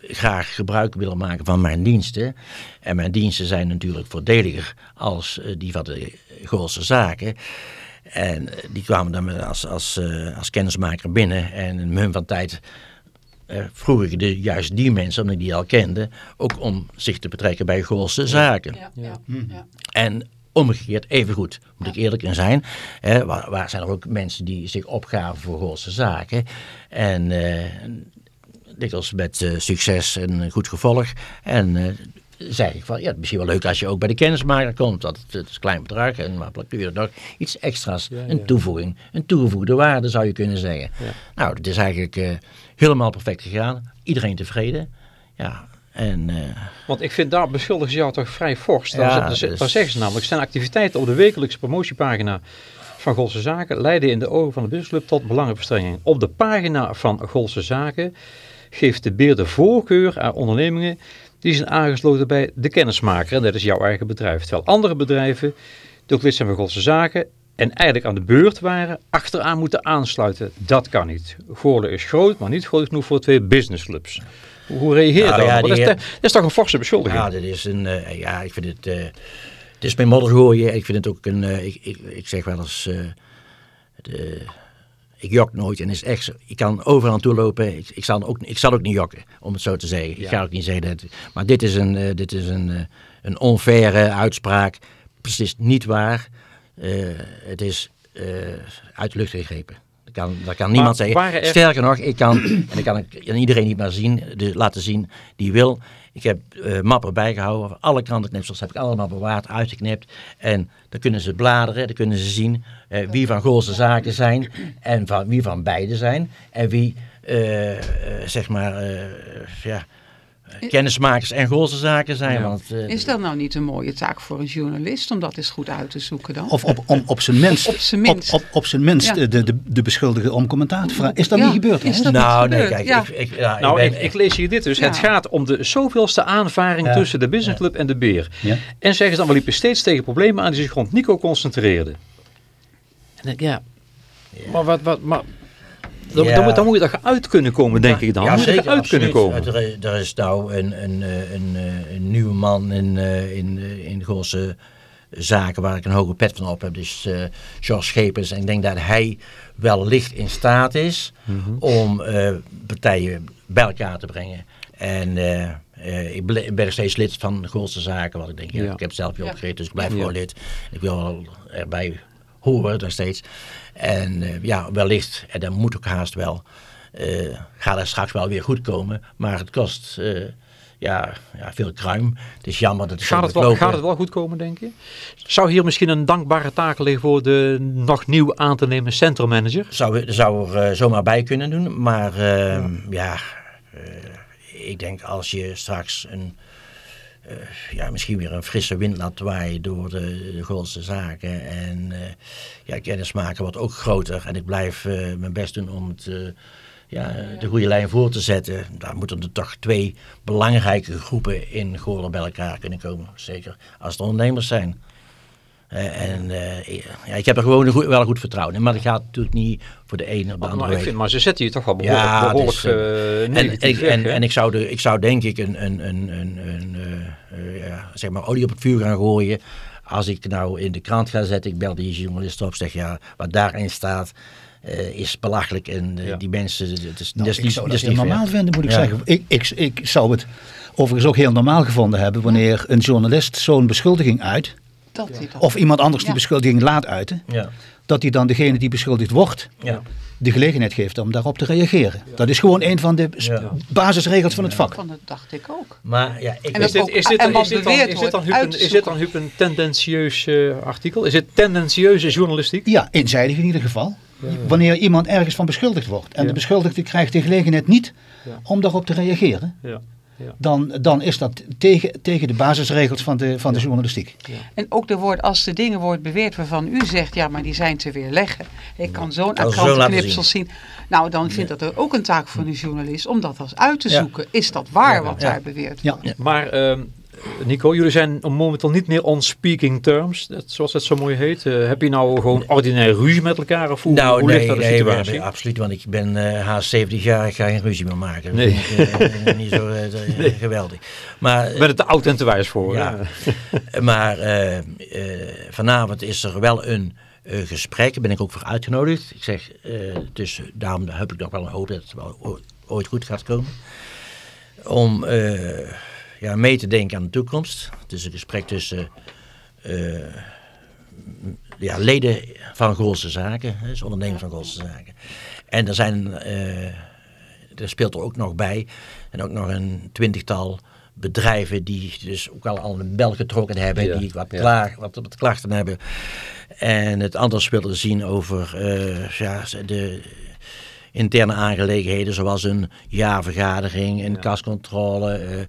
graag gebruik willen maken van mijn diensten. En mijn diensten zijn natuurlijk voordeliger als die van de Goolse zaken. En eh, die kwamen dan met als, als, eh, als kennismaker binnen. En in hun van tijd eh, vroeg ik de, juist die mensen, omdat ik die al kende, ook om zich te betrekken bij Goolse zaken. Ja, ja, ja. En omgekeerd even goed, moet ik eerlijk in zijn. Hè, waar, waar zijn er ook mensen die zich opgaven voor Goolse zaken. En eh, dikwijls met eh, succes en goed gevolg. En eh, zei ik van, ja, het is misschien wel leuk als je ook bij de kennismaker komt. Dat het, het is een klein bedrag, en maar kun je er nog iets extra's, Ja, een ja. toevoeging, een toegevoegde waarde zou je kunnen zeggen. Ja. Nou, het is eigenlijk eh, helemaal perfect gegaan. Iedereen tevreden. Ja, en... eh, Want ik vind daar beschuldigen ze jou toch vrij fors. Daar, Ja, dus- daar zeggen ze namelijk, zijn activiteiten op de wekelijkse promotiepagina van Golse Zaken leiden in de ogen van de businessclub tot belangenverstrengeling. Op de pagina van Golse Zaken geeft de beer de voorkeur aan ondernemingen die zijn aangesloten bij de kennismaker. En dat is jouw eigen bedrijf. Terwijl andere bedrijven, die ook lid zijn van Golse Zaken en eigenlijk aan de beurt waren, achteraan moeten aansluiten. Dat kan niet. Goorlen is groot, maar niet groot genoeg voor twee businessclubs. Hoe hoe reageer je Nou ja, dat, is, dat is toch een forse beschuldiging? Ja, dit is een, eh, ja, ik vind het, eh, het is mijn modder gooien. Ik vind het ook een, eh, ik, ik, ik zeg wel eens, de, ik jok nooit en is echt. Ik kan overal aan toe lopen. Ik, ik, zal ook, ik zal ook niet jokken, om het zo te zeggen. Ik ga ook niet zeggen dat, maar dit is een, eh, dit is een, eh, een onfaire uitspraak. Precies niet waar. Eh, het is uit de lucht gegrepen. Dat kan, dat kan niemand zeggen. er- Sterker nog, ik kan, en dat kan ik iedereen niet maar zien, de, laten zien die wil. Ik heb eh, mappen bijgehouden, van alle krantenknipsels heb ik allemaal bewaard, uitgeknipt. En dan kunnen ze bladeren, dan kunnen ze zien eh, wie van Goolse zaken zijn en van, wie van beide zijn. En wie, eh, zeg maar, ja, kennismakers en Goolse zaken zijn. Ja. Want, eh, Is dat nou niet een mooie taak voor een journalist om dat eens goed uit te zoeken dan? Of op, om, op zijn minst, Op zijn minst. Op, op, op zijn minst Ja. de, de, de beschuldiger om commentaar te vragen. Is dat Ja, niet gebeurd? is hè? dat- nou, niet nee, gebeurd, kijk, ja. ik, ik, ja, Nou, ik ik, ben- ik lees hier dit dus. Het gaat om de zoveelste aanvaring Ja. tussen de businessclub en de beer. Ja. En zeggen ze dan, we liepen steeds tegen problemen aan die zich rond Nico concentreerden. En dan, ja, maar wat, wat, maar... Dan, Ja. dan, moet, dan moet je uit kunnen komen, denk ik dan. Ja, Dan moet je zeker. eruit kunnen komen. Er, is- er is nou een, een, eh, een, eh, een nieuwe man in, eh, in, eh, in Goolse zaken waar ik een hoge pet van op heb. Dus eh George Schepens. En ik denk dat hij wellicht in staat is Mhm. om eh, partijen bij elkaar te brengen. En eh, eh, ik ben nog steeds lid van de Goolse Zaken. Want ik denk, ja, Ja. ik heb het zelf weer Ja. opgericht, dus ik blijf Ja. gewoon lid. Ik wil wel erbij horen nog steeds. En eh, ja, wellicht, en dat moet ook haast wel, eh gaat het straks wel weer goed komen. Maar het kost eh, ja, ja, veel kruim. Het is jammer dat het Gaat het, wel, lopen. gaat het wel goed komen, denk je? Zou hier misschien een dankbare taak liggen voor de nog nieuw aan te nemen centrummanager? Zou, zou er zomaar bij kunnen doen. Maar ehm, ja, eh, ik denk als je straks een, ja, misschien weer een frisse wind laat waaien door de, de zaken. En eh ja, kennismaken wordt ook groter. En ik blijf eh, mijn best doen om het, eh, ja, de goede lijn voor te zetten. Daar moeten er toch twee belangrijke groepen in Goorlen bij elkaar kunnen komen. Zeker als het ondernemers zijn. Eh, en eh, ja, ik heb er gewoon een goed, wel een goed vertrouwen in. Maar dat gaat natuurlijk niet voor de ene of de Maar, andere ik week. vind, maar ze zetten je toch wel behoorlijk, Ja, behoorlijk eh, En, negatief ik, weg, en, en ik, zou de, ik zou denk ik een, een, een, een, een ja, zeg maar olie op het vuur gaan gooien. Als ik nou in de krant ga zetten, ik bel die journalist op, zeg ja, wat daarin staat eh, is belachelijk. En Ja. die mensen, het is, Nou, dat is ik niet, zou dat normaal vinden, moet ik Ja. zeggen. Ik, ik, ik zou het overigens ook heel normaal gevonden hebben wanneer een journalist zo'n beschuldiging uit, Dat of iemand anders die Ja. beschuldiging laat uiten, Ja, dat hij dan degene die beschuldigd wordt, ja. de gelegenheid geeft om daarop te reageren. Dat is gewoon een van de basisregels van het vak. Van dat dacht ik ook. Maar ja, ik En Is dit, ook- is dit, en wat is dit dan, is dit dan, is dit dan een tendentieus eh, artikel? Is dit tendentieuze journalistiek? Ja, eenzijdig in ieder geval. Wanneer iemand ergens van beschuldigd wordt en Ja. de beschuldigde krijgt de gelegenheid niet Ja. om daarop te reageren, Ja. Dan, dan is dat tegen, tegen de basisregels van de, van de journalistiek. En ook de woord, als de dingen wordt beweerd waarvan u zegt, ja, maar die zijn te weerleggen. Ik kan zo'n krantenknipsel laten zien. Nou, dan vindt dat er ook een taak voor een journalist om dat als uit te Ja. zoeken. Is dat waar wat Ja. daar beweerd Ja. wordt? Maar ehm, Nico, jullie zijn momenteel niet meer on speaking terms, dat- zoals dat zo mooi heet. Eh, heb je nou gewoon ordinair ruzie met elkaar of hoe, nou, hoe nee, ligt dat de nee, situatie? nee, absoluut. Want ik ben eh haast 70 jaar, ik ga geen ruzie meer maken. Nee. vind ik, eh, niet zo eh, geweldig. Maar, Ik ben het te oud en te wijs voor. Ja. maar eh, eh, vanavond is er wel een eh, gesprek, daar ben ik ook voor uitgenodigd. Ik zeg, eh, dus daarom heb ik nog wel een hoop dat het wel ooit goed gaat komen. Om eh, ja, mee te denken aan de toekomst. Het is een gesprek tussen eh, ja, leden van Goolse Zaken, dus ondernemers van Goolse Zaken. En er zijn, eh, er speelt er ook nog bij, en ook nog een twintigtal bedrijven die dus ook al al een bel getrokken hebben, Ja, die wat, ja. klaar, wat, wat klachten hebben. En het anders willen zien over eh, ja, de interne aangelegenheden zoals een jaarvergadering, een kascontrole, eh,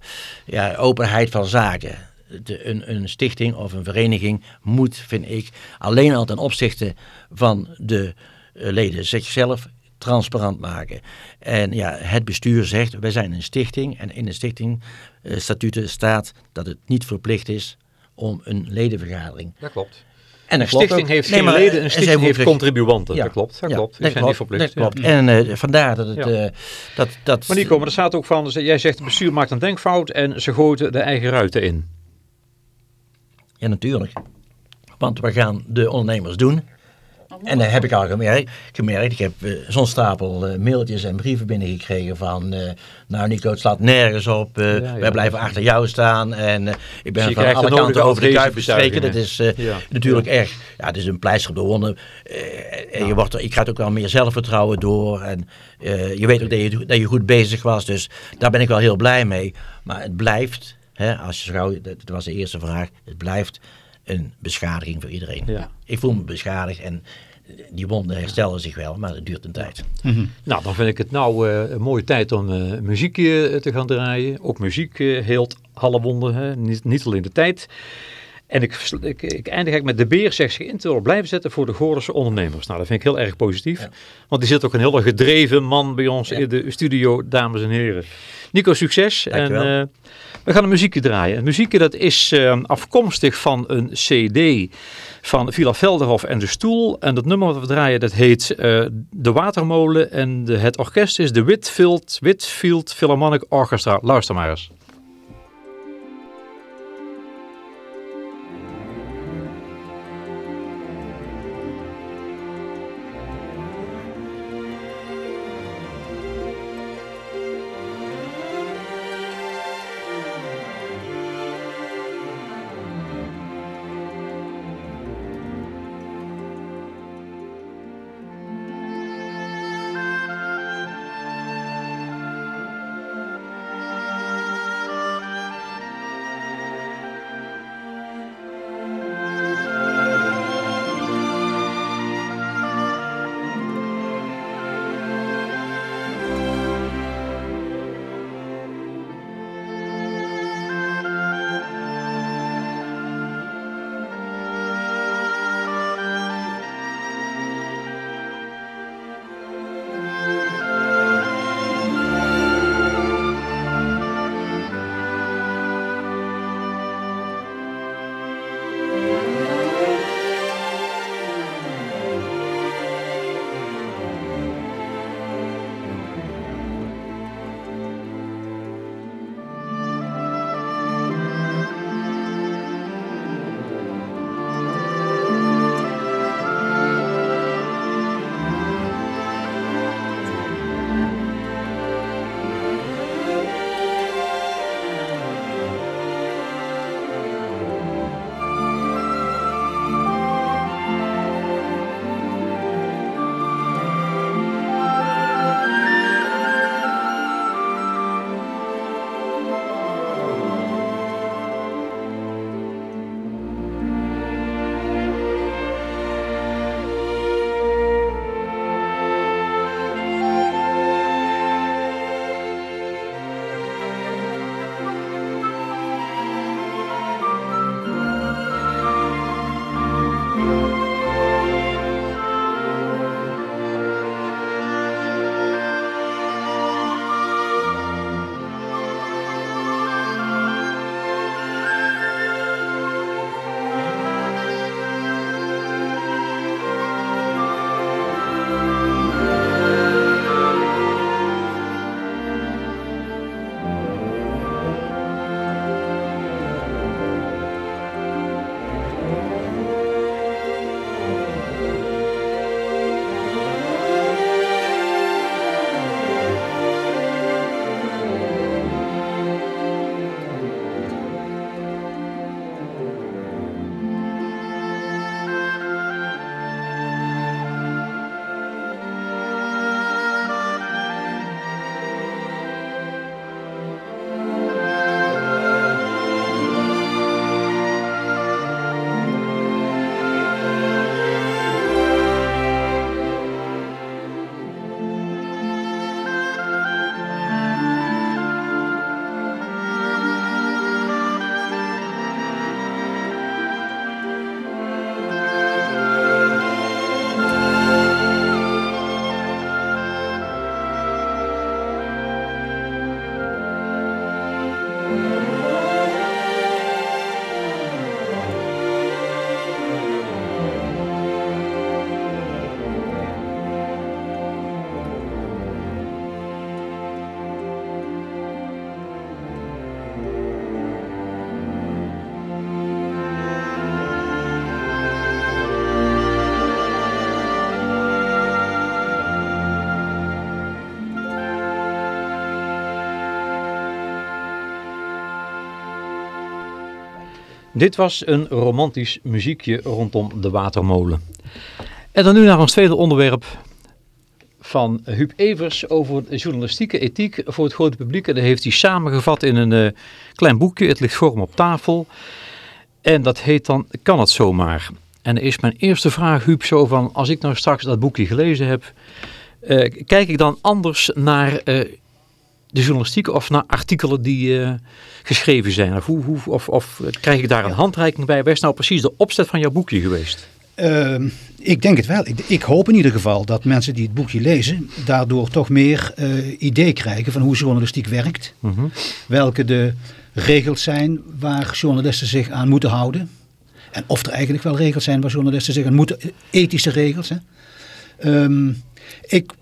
ja, openheid van zaken. De, een, een stichting of een vereniging moet, vind ik, alleen al ten opzichte van de eh, leden zichzelf transparant maken. En ja, het bestuur zegt, wij zijn een stichting en in de stichtingstatuten staat dat het niet verplicht is om een ledenvergadering. Dat klopt. En Een dat klopt stichting ook. heeft Nee, geen leden, eh, een stichting heeft contribuanten. Ja, Dat klopt, dat ja, klopt. Die dat zijn niet verplicht. Dat ja. klopt. En eh, vandaar dat het... Eh, dat, dat, Maar Nico, maar er staat ook van, jij zegt het bestuur maakt een denkfout en ze gooien de eigen ruiten in. Ja, natuurlijk. Want we gaan de ondernemers doen. En dat heb ik al gemerkt. gemerkt. Ik heb eh, zo'n stapel eh, mailtjes en brieven binnengekregen van... eh, nou Nico, het slaat nergens op. Ja, ja, wij blijven achter jou staan. En ik ben Dus van alle kanten over de kuip gestreken. Dat is natuurlijk erg... Ja, het is een pleister op de wonden. Eh, en je, wordt er, je krijgt ook wel meer zelfvertrouwen door. En je weet ook dat je, dat je goed bezig was. Dus daar ben ik wel heel blij mee. Maar het blijft... Hè, als je zo, dat dat was de eerste vraag. Het blijft een beschadiging voor iedereen. Ja. Ik voel me beschadigd en die wonden herstellen zich wel, maar het duurt een tijd. Nou, dan vind ik het nou eh, een mooie tijd om eh, muziek eh, te gaan draaien. Ook muziek heelt alle wonden, hè? Niet, niet alleen de tijd. En ik, ik, ik eindig eigenlijk met de beer zegt zich in te willen blijven zetten voor de Goorlense ondernemers. Nou, dat vind ik heel erg positief. Want die zit ook een hele gedreven man bij ons Ja. in de studio, dames en heren. Nico, succes. Dankjewel. En we gaan een muziekje draaien. Het muziekje dat is afkomstig van een cd van Villa Velderhof en de Stoel. En dat nummer wat we draaien, dat heet eh, De Watermolen. En de, het orkest is de Whitfield, Whitfield Philharmonic Orchestra. Luister maar eens. Dit was een romantisch muziekje rondom de watermolen. En dan nu naar ons tweede onderwerp van Huub Evers over journalistieke ethiek voor het grote publiek. En dat heeft hij samengevat in een uh, klein boekje. Het ligt voor hem op tafel. En dat heet dan Kan het zomaar? En is mijn eerste vraag, Huub, zo van... Als ik nou straks dat boekje gelezen heb... Uh, kijk ik dan anders naar uh, de journalistiek of naar artikelen die geschreven zijn? Of, hoe, hoe, of, of krijg ik daar een handreiking bij? Waar is nou precies de opzet van jouw boekje geweest? Uh, ik denk het wel. Ik, ik, hoop in ieder geval dat mensen die het boekje lezen, daardoor toch meer uh, idee krijgen van hoe journalistiek werkt. -hmm. Welke de regels zijn waar journalisten zich aan moeten houden. En of er eigenlijk wel regels zijn waar journalisten zich aan moeten, ethische regels. Hè. Um, ik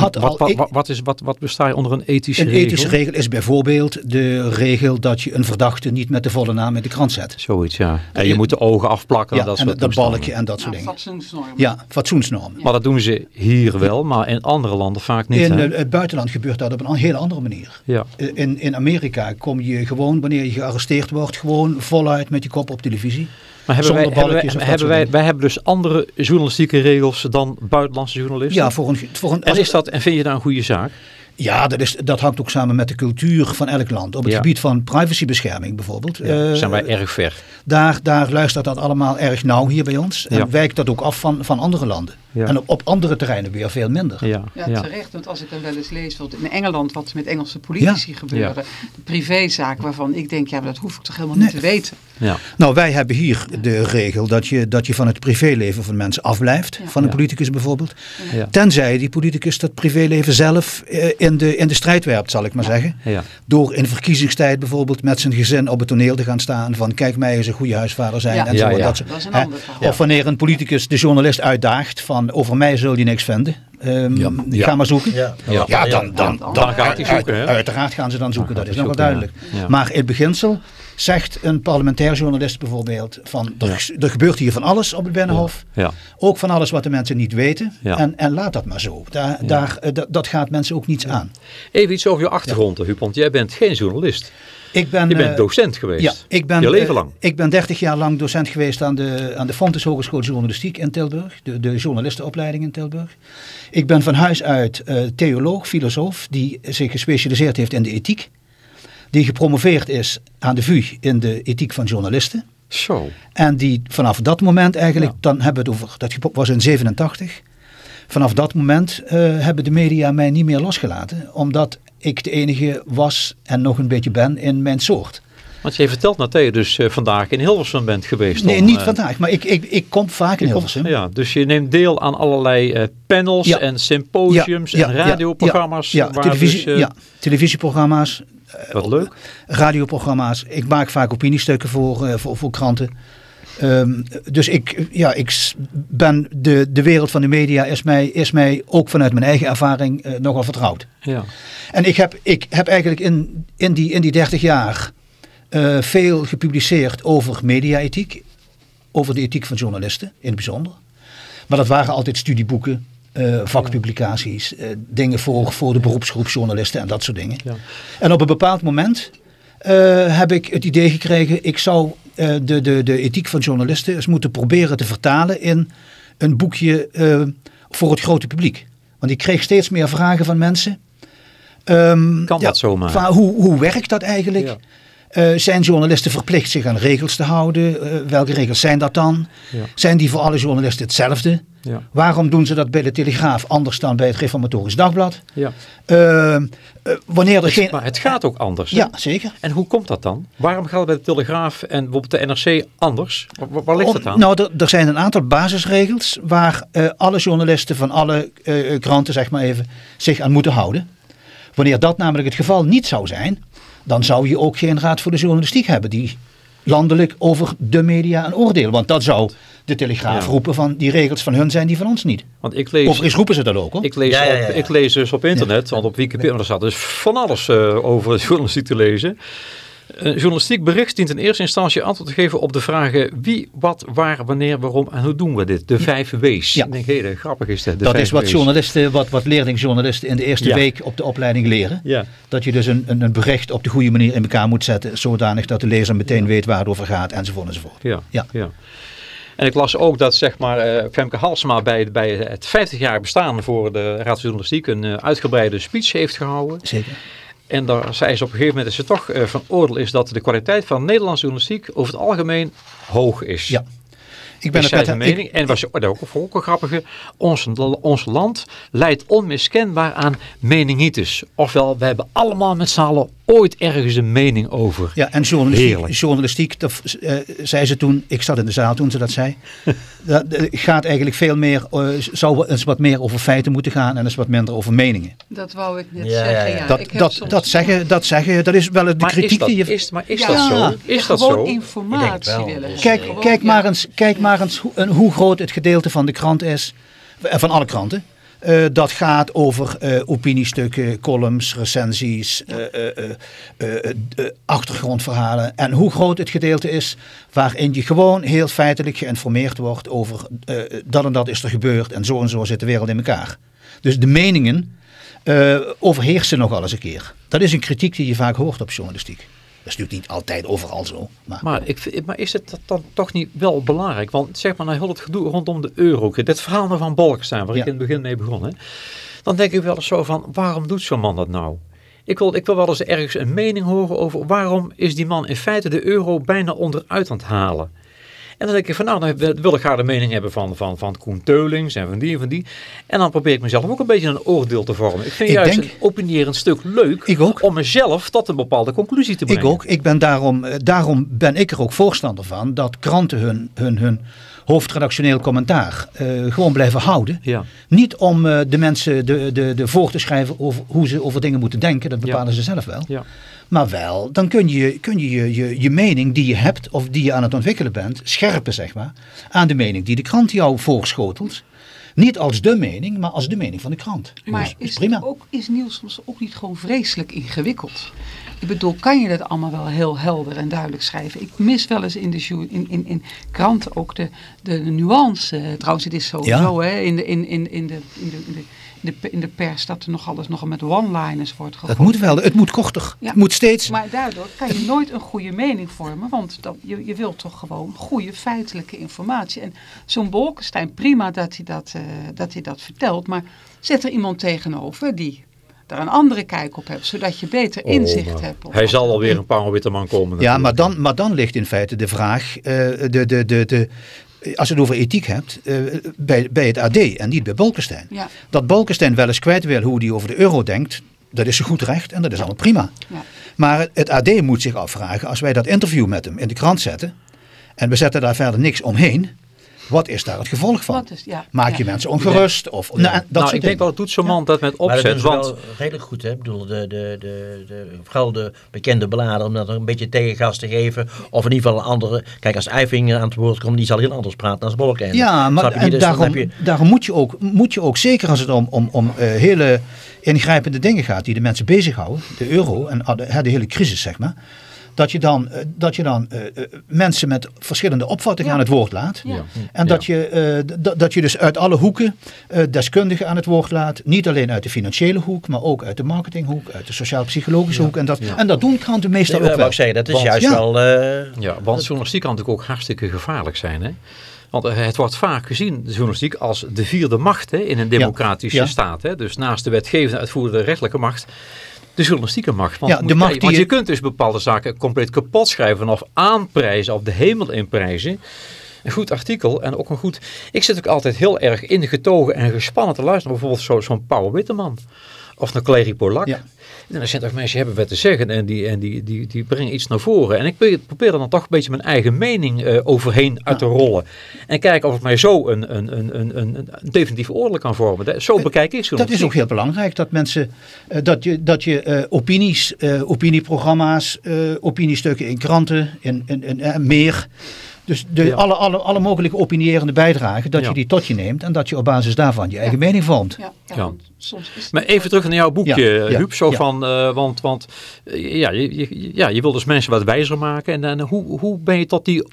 had wat, al, wat, wat, is, wat, wat bestaat onder een ethische een regel? Een ethische regel is bijvoorbeeld de regel dat je een verdachte niet met de volle naam in de krant zet. Zoiets, ja. En je moet de ogen afplakken. Ja, dat en soort dat balkje en dat soort Ja, dingen. fatsoensnormen. Ja, fatsoensnormen. Maar dat doen ze hier wel, maar in andere landen vaak niet. In hè? het buitenland gebeurt dat op een hele andere manier. ja. Eh, In, in Amerika kom je gewoon, wanneer je gearresteerd wordt, gewoon voluit met je kop op televisie. Maar hebben wij, hebben wij, hebben soort wij, dingen. wij hebben dus andere journalistieke regels dan buitenlandse journalisten? Ja, voor een, voor een, En, is dat, en vind je dat een goede zaak? ja dat, is, dat hangt ook samen met de cultuur van elk land. Op het Ja. gebied van privacybescherming bijvoorbeeld. Ja, eh, zijn wij erg ver. daar, daar luistert dat allemaal erg nauw hier bij ons. En Ja. wijkt dat ook af van, van andere landen. Ja. En op, op andere terreinen weer veel minder. Ja, Ja, ja. terecht. Want als ik dan wel eens lees wat in Engeland wat met Engelse politici gebeurde. De privézaak waarvan ik denk, ja, maar dat hoef ik toch helemaal niet te weten. ja. Nou, wij hebben hier de regel dat je, dat je van het privéleven van mensen afblijft. Ja. Van een Ja. politicus bijvoorbeeld. Ja. Tenzij die politicus dat privéleven zelf eh, in, de, in de strijd werpt, zal ik maar zeggen. Ja. Door in verkiezingstijd bijvoorbeeld met zijn gezin op het toneel te gaan staan. Van kijk mij eens een goede huisvader zijn. Ja. En zo, Ja, ja. Dat, is een ander verhaal. Of wanneer een politicus de journalist uitdaagt van over mij zul je niks vinden. Ehm, Ja. Ga maar zoeken. Ja, Ja. Dan, dan, dan, Dan gaat hij zoeken, hè? Uiteraard gaan ze dan zoeken, Dan dat is nogal zoeken, duidelijk. ja. Ja. Maar in het beginsel zegt een parlementair journalist bijvoorbeeld van er, er gebeurt hier van alles op het Binnenhof. Ja. Ook van alles wat de mensen niet weten. Ja. En, en laat dat maar zo. Daar, daar, eh, dat, gaat mensen ook niets aan. Even iets over je achtergrond, Huub, want jij bent geen journalist. Ik ben, Je bent eh, docent geweest. Ja, ik ben, je leven eh, lang. ik ben 30 jaar lang docent geweest aan de, aan de Fontes Hogeschool Journalistiek in Tilburg. De, de journalistenopleiding in Tilburg. Ik ben van huis uit eh, theoloog, filosoof, die zich gespecialiseerd heeft in de ethiek. Die gepromoveerd is aan de VU in de ethiek van journalisten. Zo. En die vanaf dat moment eigenlijk, Ja. dan hebben we het over, dat was in 87. Vanaf dat moment hebben de media mij niet meer losgelaten. Omdat ik de enige was en nog een beetje ben in mijn soort. Want je vertelt dat je dus eh, vandaag in Hilversum bent geweest. Nee, om, niet eh, vandaag, maar ik, ik, ik kom vaak in Hilversum. Ja, dus je neemt deel aan allerlei eh, panels Ja. en symposiums Ja, ja, en radioprogramma's. Ja, waar televisie, dus, ja, televisieprogramma's, Wat leuk. radioprogramma's. Ik maak vaak opiniestukken voor, voor, voor kranten. Ehm, dus ik, ja, ik ben de, de wereld van de media is mij, is mij ook vanuit mijn eigen ervaring eh, nogal vertrouwd. Ja. En ik heb, ik heb eigenlijk in, in, die, in die 30 jaar eh, veel gepubliceerd over media-ethiek. Over de ethiek van journalisten in het bijzonder. Maar dat waren altijd studieboeken, eh, vakpublicaties, dingen voor, voor de beroepsgroep journalisten en dat soort dingen. Ja. En op een bepaald moment heb ik het idee gekregen, ik zou de, de, de ethiek van journalisten eens moeten proberen te vertalen in een boekje eh, voor het grote publiek. Want ik kreeg steeds meer vragen van mensen. Ehm, Kan dat zomaar? van hoe, hoe werkt dat eigenlijk? Ja. Eh, zijn journalisten verplicht zich aan regels te houden? Eh, welke regels zijn dat dan? Ja. Zijn die voor alle journalisten hetzelfde? Ja. Waarom doen ze dat bij de Telegraaf anders dan bij het Reformatorisch Dagblad? Ja. Eh, wanneer er geen... Maar het gaat ook anders. hè? Ja, zeker. En hoe komt dat dan? Waarom gaat het bij de Telegraaf en bijvoorbeeld de NRC anders? Waar, waar ligt Om- het aan? Nou, er, zijn een aantal basisregels waar alle journalisten van alle kranten, zeg maar even, zich aan moeten houden. Wanneer dat namelijk het geval niet zou zijn, dan zou je ook geen raad voor de journalistiek hebben die landelijk over de media een oordeel. Want dat zou de Telegraaf Ja. roepen van die regels van hun zijn die van ons niet. Want ik lees, Overigens roepen ze dat ook hoor. ik lees, Ja, ja, ja, Op, ik lees dus op internet, want op Wikipedia er staat dus van alles eh, over journalistiek te lezen. Een journalistiek bericht dient in eerste instantie antwoord te geven op de vragen wie, wat, waar, wanneer, waarom en hoe doen we dit. De vijf W's. Ja. Ik denk, hé, grappig is dat. Dat is wat journalisten, wat, wat leerlingjournalisten in de eerste Ja. week op de opleiding leren. Ja. Dat je dus een, een, een bericht op de goede manier in elkaar moet zetten, zodanig dat de lezer meteen weet waar het over gaat, enzovoort enzovoort. Ja, Ja. ja. En ik las ook dat zeg maar, eh, Femke Halsema bij, bij het 50 jaar bestaan voor de Raad van Journalistiek een eh, uitgebreide speech heeft gehouden. Zeker. En daar zei ze op een gegeven moment dat ze toch eh, van oordeel is dat de kwaliteit van Nederlandse journalistiek over het algemeen hoog is. Ja. Ik ben het met mening. En was dat ook, een grappige. Ons, ons land leidt onmiskenbaar aan meningitis. Ofwel, we hebben allemaal met z'n allen ooit ergens een mening over. Ja, en journalistiek, Heerlijk. journalistiek dat, eh, zei ze toen, ik zat in de zaal toen ze dat zei, dat eh, gaat eigenlijk veel meer, eh, zou eens wat meer over feiten moeten gaan en eens wat minder over meningen. Dat wou ik net Ja, zeggen. ja. Ja, dat, ik dat, soms- dat, zeggen, dat zeggen, dat is wel de Maar is kritiek dat, die je... is, maar is Ja, dat zo? Is dat gewoon zo? informatie Ik denk het wel. willen. Kijk, kijk, maar eens, kijk maar hoe, groot het gedeelte van de krant is, eh, van alle kranten. Eh, dat gaat over eh, opiniestukken, columns, recensies, achtergrondverhalen. En hoe groot het gedeelte is waarin je gewoon heel feitelijk geïnformeerd wordt over dat en dat is er gebeurd en zo en zo zit de wereld in elkaar. Dus de meningen overheersen nogal eens een keer. Dat is een kritiek die je vaak hoort op journalistiek. Dat is natuurlijk niet altijd overal zo. Maar, Maar, ik, vind- maar is het dan toch niet wel belangrijk? Want zeg maar, nou heel het gedoe rondom de euro. Dit verhaal nou van Bolkestein, waar Ja. ik in het begin mee begon. Hè, dan denk ik wel eens zo van, waarom doet zo'n man dat nou? Ik wil, ik wil wel eens ergens een mening horen over waarom is die man in feite de euro bijna onderuit aan het halen. En dan denk ik van nou, dan wil ik graag de mening hebben van, van, van Koen Teulings en van die en van die. En dan probeer ik mezelf ook een beetje een oordeel te vormen. Ik vind Ik juist denk- een opinierend stuk leuk Ik ook. om mezelf tot een bepaalde conclusie te brengen. Ik ook. Ik ben daarom, eh, daarom ben ik er ook voorstander van dat kranten hun, hun, hun hoofdredactioneel commentaar eh, gewoon blijven houden. Ja. Niet om eh, de mensen de, de, de voor te schrijven over hoe ze over dingen moeten denken. Dat bepalen ze zelf wel. Ja. Maar wel, dan kun je kun je, je, je je mening die je hebt of die je aan het ontwikkelen bent, scherpen zeg maar, aan de mening die de krant jou voorschotelt. Niet als de mening, maar als de mening van de krant. Maar Dus is, prima. Ook, is nieuws soms ook niet gewoon vreselijk ingewikkeld? Ik bedoel, kan je dat allemaal wel heel helder en duidelijk schrijven? Ik mis wel eens in de in, in, in kranten ook de, de nuance. Eh, Trouwens, het is sowieso hè, in, de, in, in, in, de, in, de, in, de, in, de, in de pers dat er nog alles nog met one-liners wordt gegooid. Dat moet wel, het moet korter. Ja. Het moet steeds. Maar daardoor kan je nooit een goede mening vormen, want dan, je, je wilt toch gewoon goede feitelijke informatie. En zo'n Bolkestein, prima dat hij dat, eh, dat hij dat vertelt, maar zet er iemand tegenover die daar een andere kijk op hebt, zodat je beter inzicht Oh, maar hebt. op Hij zal alweer een paar witte man komen. Ja, natuurlijk. maar dan, maar dan ligt in feite de vraag, eh, de, de, de, de, als je het over ethiek hebt, eh, bij, bij het AD en niet bij Bolkestein. Ja, Dat Bolkestein wel eens kwijt wil hoe hij over de euro denkt, dat is goed recht en dat is allemaal prima. ja. Maar het AD moet zich afvragen, als wij dat interview met hem in de krant zetten en we zetten daar verder niks omheen, wat is daar het gevolg van? Wat is, ja, Maak ja. je mensen ongerust? Of, nou, dat nou, soort ik denk wel, dingen. dat doet zo'n man dat met Maar dat opzet. doen ze Want wel redelijk goed, hè? Ik bedoel, de, de, de, de, vooral de bekende beladen, om dat een beetje tegengas te geven. Of in ieder geval een andere... Kijk, als Eiving aan het woord komt, die zal heel anders praten dan Bolken. Ja, maar en Dus dan daarom, heb je- daarom moet, je ook, moet je ook, zeker als het om, om, om eh, hele ingrijpende dingen gaat die de mensen bezighouden, de euro en de, de hele crisis zeg maar, dat je dan, eh, dat je dan eh, eh, mensen met verschillende opvattingen Ja. aan het woord laat. Ja. En dat, je, eh, d- dat je dus uit alle hoeken eh, deskundigen aan het woord laat. Niet alleen uit de financiële hoek, maar ook uit de marketinghoek, uit de sociaal-psychologische hoek. En dat, en dat doen kranten meestal Nee, ook dat wel. ik zeggen, dat is Want- juist Ja. wel... eh, Ja, want journalistiek kan natuurlijk ook hartstikke gevaarlijk zijn. Hè? Want het wordt vaak gezien, de journalistiek, als de vierde macht hè, in een democratische Ja. staat. Hè? Dus naast de wetgevende, uitvoerende, rechtelijke macht, de journalistieke macht. Want, Ja, de je macht kijken, die want je je- kunt dus bepaalde zaken compleet kapot schrijven of aanprijzen of de hemel inprijzen. Een goed artikel en ook een goed... Ik zit ook altijd heel erg ingetogen en gespannen te luisteren. Bijvoorbeeld zo- zo'n Pauw Witteman. Of naar Clary Polak. Ja. En er zijn toch mensen die hebben wat te zeggen en die, en die, die, die brengen iets naar voren. En ik probeer, er dan toch een beetje mijn eigen mening eh, overheen uit te rollen. En kijken of ik mij zo een, een, een, een, een, definitief oordeel kan vormen. Zo bekijk ik zo. Dat is ook heel belangrijk, dat mensen, eh, dat je, dat je eh, opinies, eh, opinieprogramma's, eh, opiniestukken in kranten, in, in, eh, meer, Dus de, Ja. alle, alle, alle mogelijke opinierende bijdragen, dat Ja. je die tot je neemt en dat je op basis daarvan je eigen mening vormt. Ja, ja, Ja. want soms is Maar even terug naar jouw boekje, Ja, ja, Huub. Zo ja. van, eh, want want eh, ja, je, je- ja, je wil dus mensen wat wijzer maken. En, en hoe, hoe ben je tot die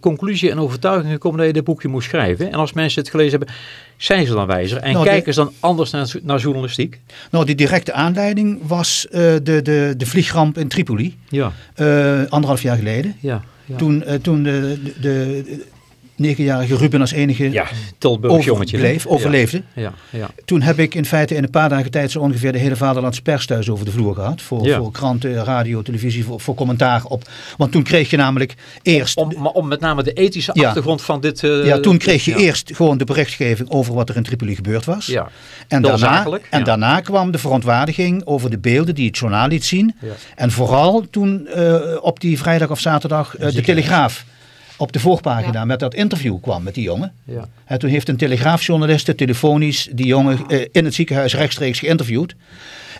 conclusie en overtuiging gekomen dat je dit boekje moest schrijven? En als mensen het gelezen hebben, zijn ze dan wijzer? En Nou, de- kijken ze dan anders naar, naar journalistiek? Nou, die directe aanleiding was eh, de, de, de vliegramp in Tripoli, Ja, eh, anderhalf jaar geleden. ja. Toen, eh, toen de, de, de negenjarige Ruben als enige ja Tilburg jongetje. overleefde. Ja, ja, Toen heb ik in feite in een paar dagen tijd zo ongeveer de hele Vaderlandse pers thuis over de vloer gehad. Voor, voor kranten, radio, televisie, voor, voor commentaar op. Want toen kreeg je namelijk eerst... Om, maar om met name de ethische achtergrond van dit... eh, ja, toen kreeg je eerst gewoon de berichtgeving over wat er in Tripoli gebeurd was. Ja, En, daarna, en daarna kwam de verontwaardiging over de beelden die het journaal liet zien. Ja. En vooral toen eh, op die vrijdag of zaterdag eh, de Telegraaf op de voorpagina Ja. met dat interview kwam met die jongen. ja. En toen heeft een telegraafjournaliste telefonisch die jongen eh, in het ziekenhuis rechtstreeks geïnterviewd.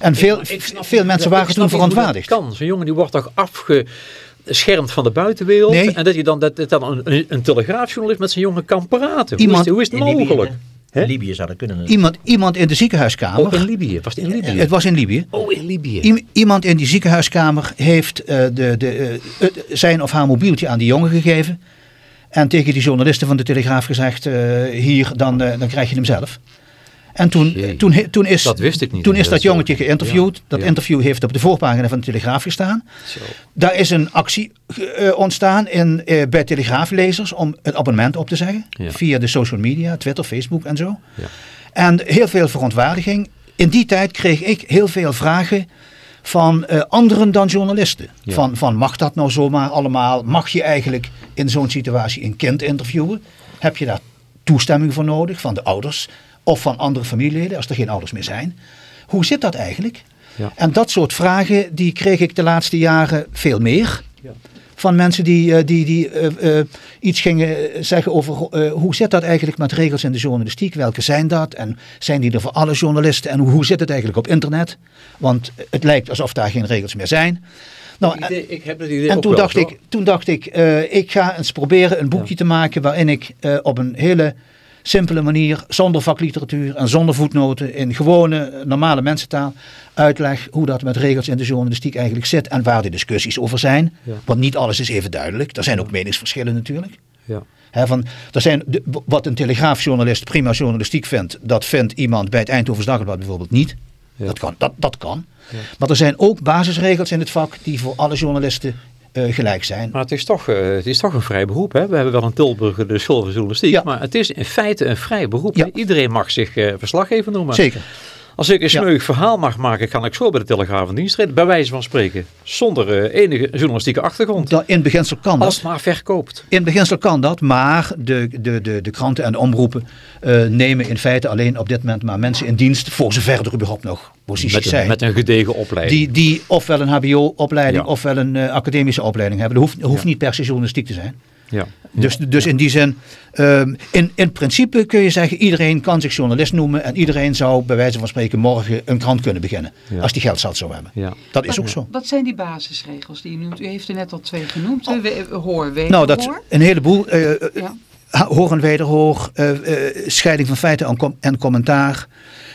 En veel, Maar ik snap veel mensen ja, waren toen verontwaardigd. kan. Zo'n jongen die wordt toch afgeschermd van de buitenwereld. Nee. En dat je dan, dat, dat dan een, een telegraafjournalist met zijn jongen kan praten. Iemand- hoe, is, hoe is het In Libië, mogelijk? hè? Hè? Libië zou dat kunnen. Iemand, iemand in de ziekenhuiskamer, Oh, in Libië. Was het in Libië? het was in Libië, oh, in Libië. I- iemand in die ziekenhuiskamer heeft eh, de, de, eh, zijn of haar mobieltje aan die jongen gegeven. En tegen die journalisten van de Telegraaf gezegd, eh, hier, dan, eh, dan krijg je hem zelf. En toen, Jee. toen, toen is, Dat wist ik niet. toen is dat jongetje geïnterviewd. Ja, Dat ja. interview heeft op de voorpagina van de Telegraaf gestaan. Zo. Daar is een actie eh, ontstaan in, bij Telegraaflezers om het abonnement op te zeggen. Ja. Via de social media, Twitter, Facebook en zo. Ja. En heel veel verontwaardiging. In die tijd kreeg ik heel veel vragen van eh, anderen dan journalisten. Ja. Van, van mag dat nou zomaar allemaal? Mag je eigenlijk in zo'n situatie een kind interviewen? Heb je daar toestemming voor nodig van de ouders of van andere familieleden als er geen ouders meer zijn? Hoe zit dat eigenlijk? Ja. En dat soort vragen die kreeg ik de laatste jaren veel meer. Ja. Van mensen die, eh, die, die eh, eh, iets gingen zeggen over hoe zit dat eigenlijk met regels in de journalistiek? Welke zijn dat? En zijn die er voor alle journalisten? En hoe zit het eigenlijk op internet? Want het lijkt alsof daar geen regels meer zijn. Nou, Ik, idee- ik heb het idee en toen wel dacht, ik, toen dacht ik, ik ga eens proberen een boekje te maken waarin ik op een hele simpele manier, zonder vakliteratuur en zonder voetnoten, in gewone, eh, normale mensentaal, uitleg hoe dat met regels in de journalistiek eigenlijk zit en waar de discussies over zijn. Ja. Want niet alles is even duidelijk. Er zijn ook meningsverschillen natuurlijk. Ja. Van, er zijn de- wat een telegraafjournalist prima journalistiek vindt, dat vindt iemand bij het Eindhovens Dagblad bijvoorbeeld niet. Ja. Dat kan. Dat, dat kan. Maar er zijn ook basisregels in het vak die voor alle journalisten eh, gelijk zijn. Maar het is, toch, eh, het is toch een vrij beroep. Hè? We hebben wel in Tilburg de school van journalistiek. Ja. Maar het is in feite een vrij beroep. Ja. Iedereen mag zich eh, verslaggever noemen. Zeker. Als ik een Ja. smeuig verhaal mag maken, kan ik zo bij de Telegraaf in dienst treden. Bij wijze van spreken. Zonder eh, enige journalistieke achtergrond. Dat, in beginsel kan dat. Als het maar verkoopt. In beginsel kan dat, maar de, de, de, de kranten en de omroepen eh, nemen in feite alleen op dit moment maar mensen in dienst, voor zover er überhaupt nog posities Met een, zijn. met een gedegen opleiding. die, die ofwel een hbo-opleiding Ja. ofwel een eh, academische opleiding hebben. Dat hoeft, hoeft niet per se journalistiek te zijn. Ja. Dus, dus in die zin, ehm, in, in principe kun je zeggen, iedereen kan zich journalist noemen en iedereen zou bij wijze van spreken morgen een krant kunnen beginnen. Ja. Als die geld zat zou hebben. Ja. Dat is ook zo. Wat zijn die basisregels die u noemt? U heeft er net al twee genoemd. hè? We- Hoor, wederhoor. Nou, dat een heleboel. eh, eh, Ja. Hoor en wederhoor, eh, eh, scheiding van feiten en, com- en commentaar,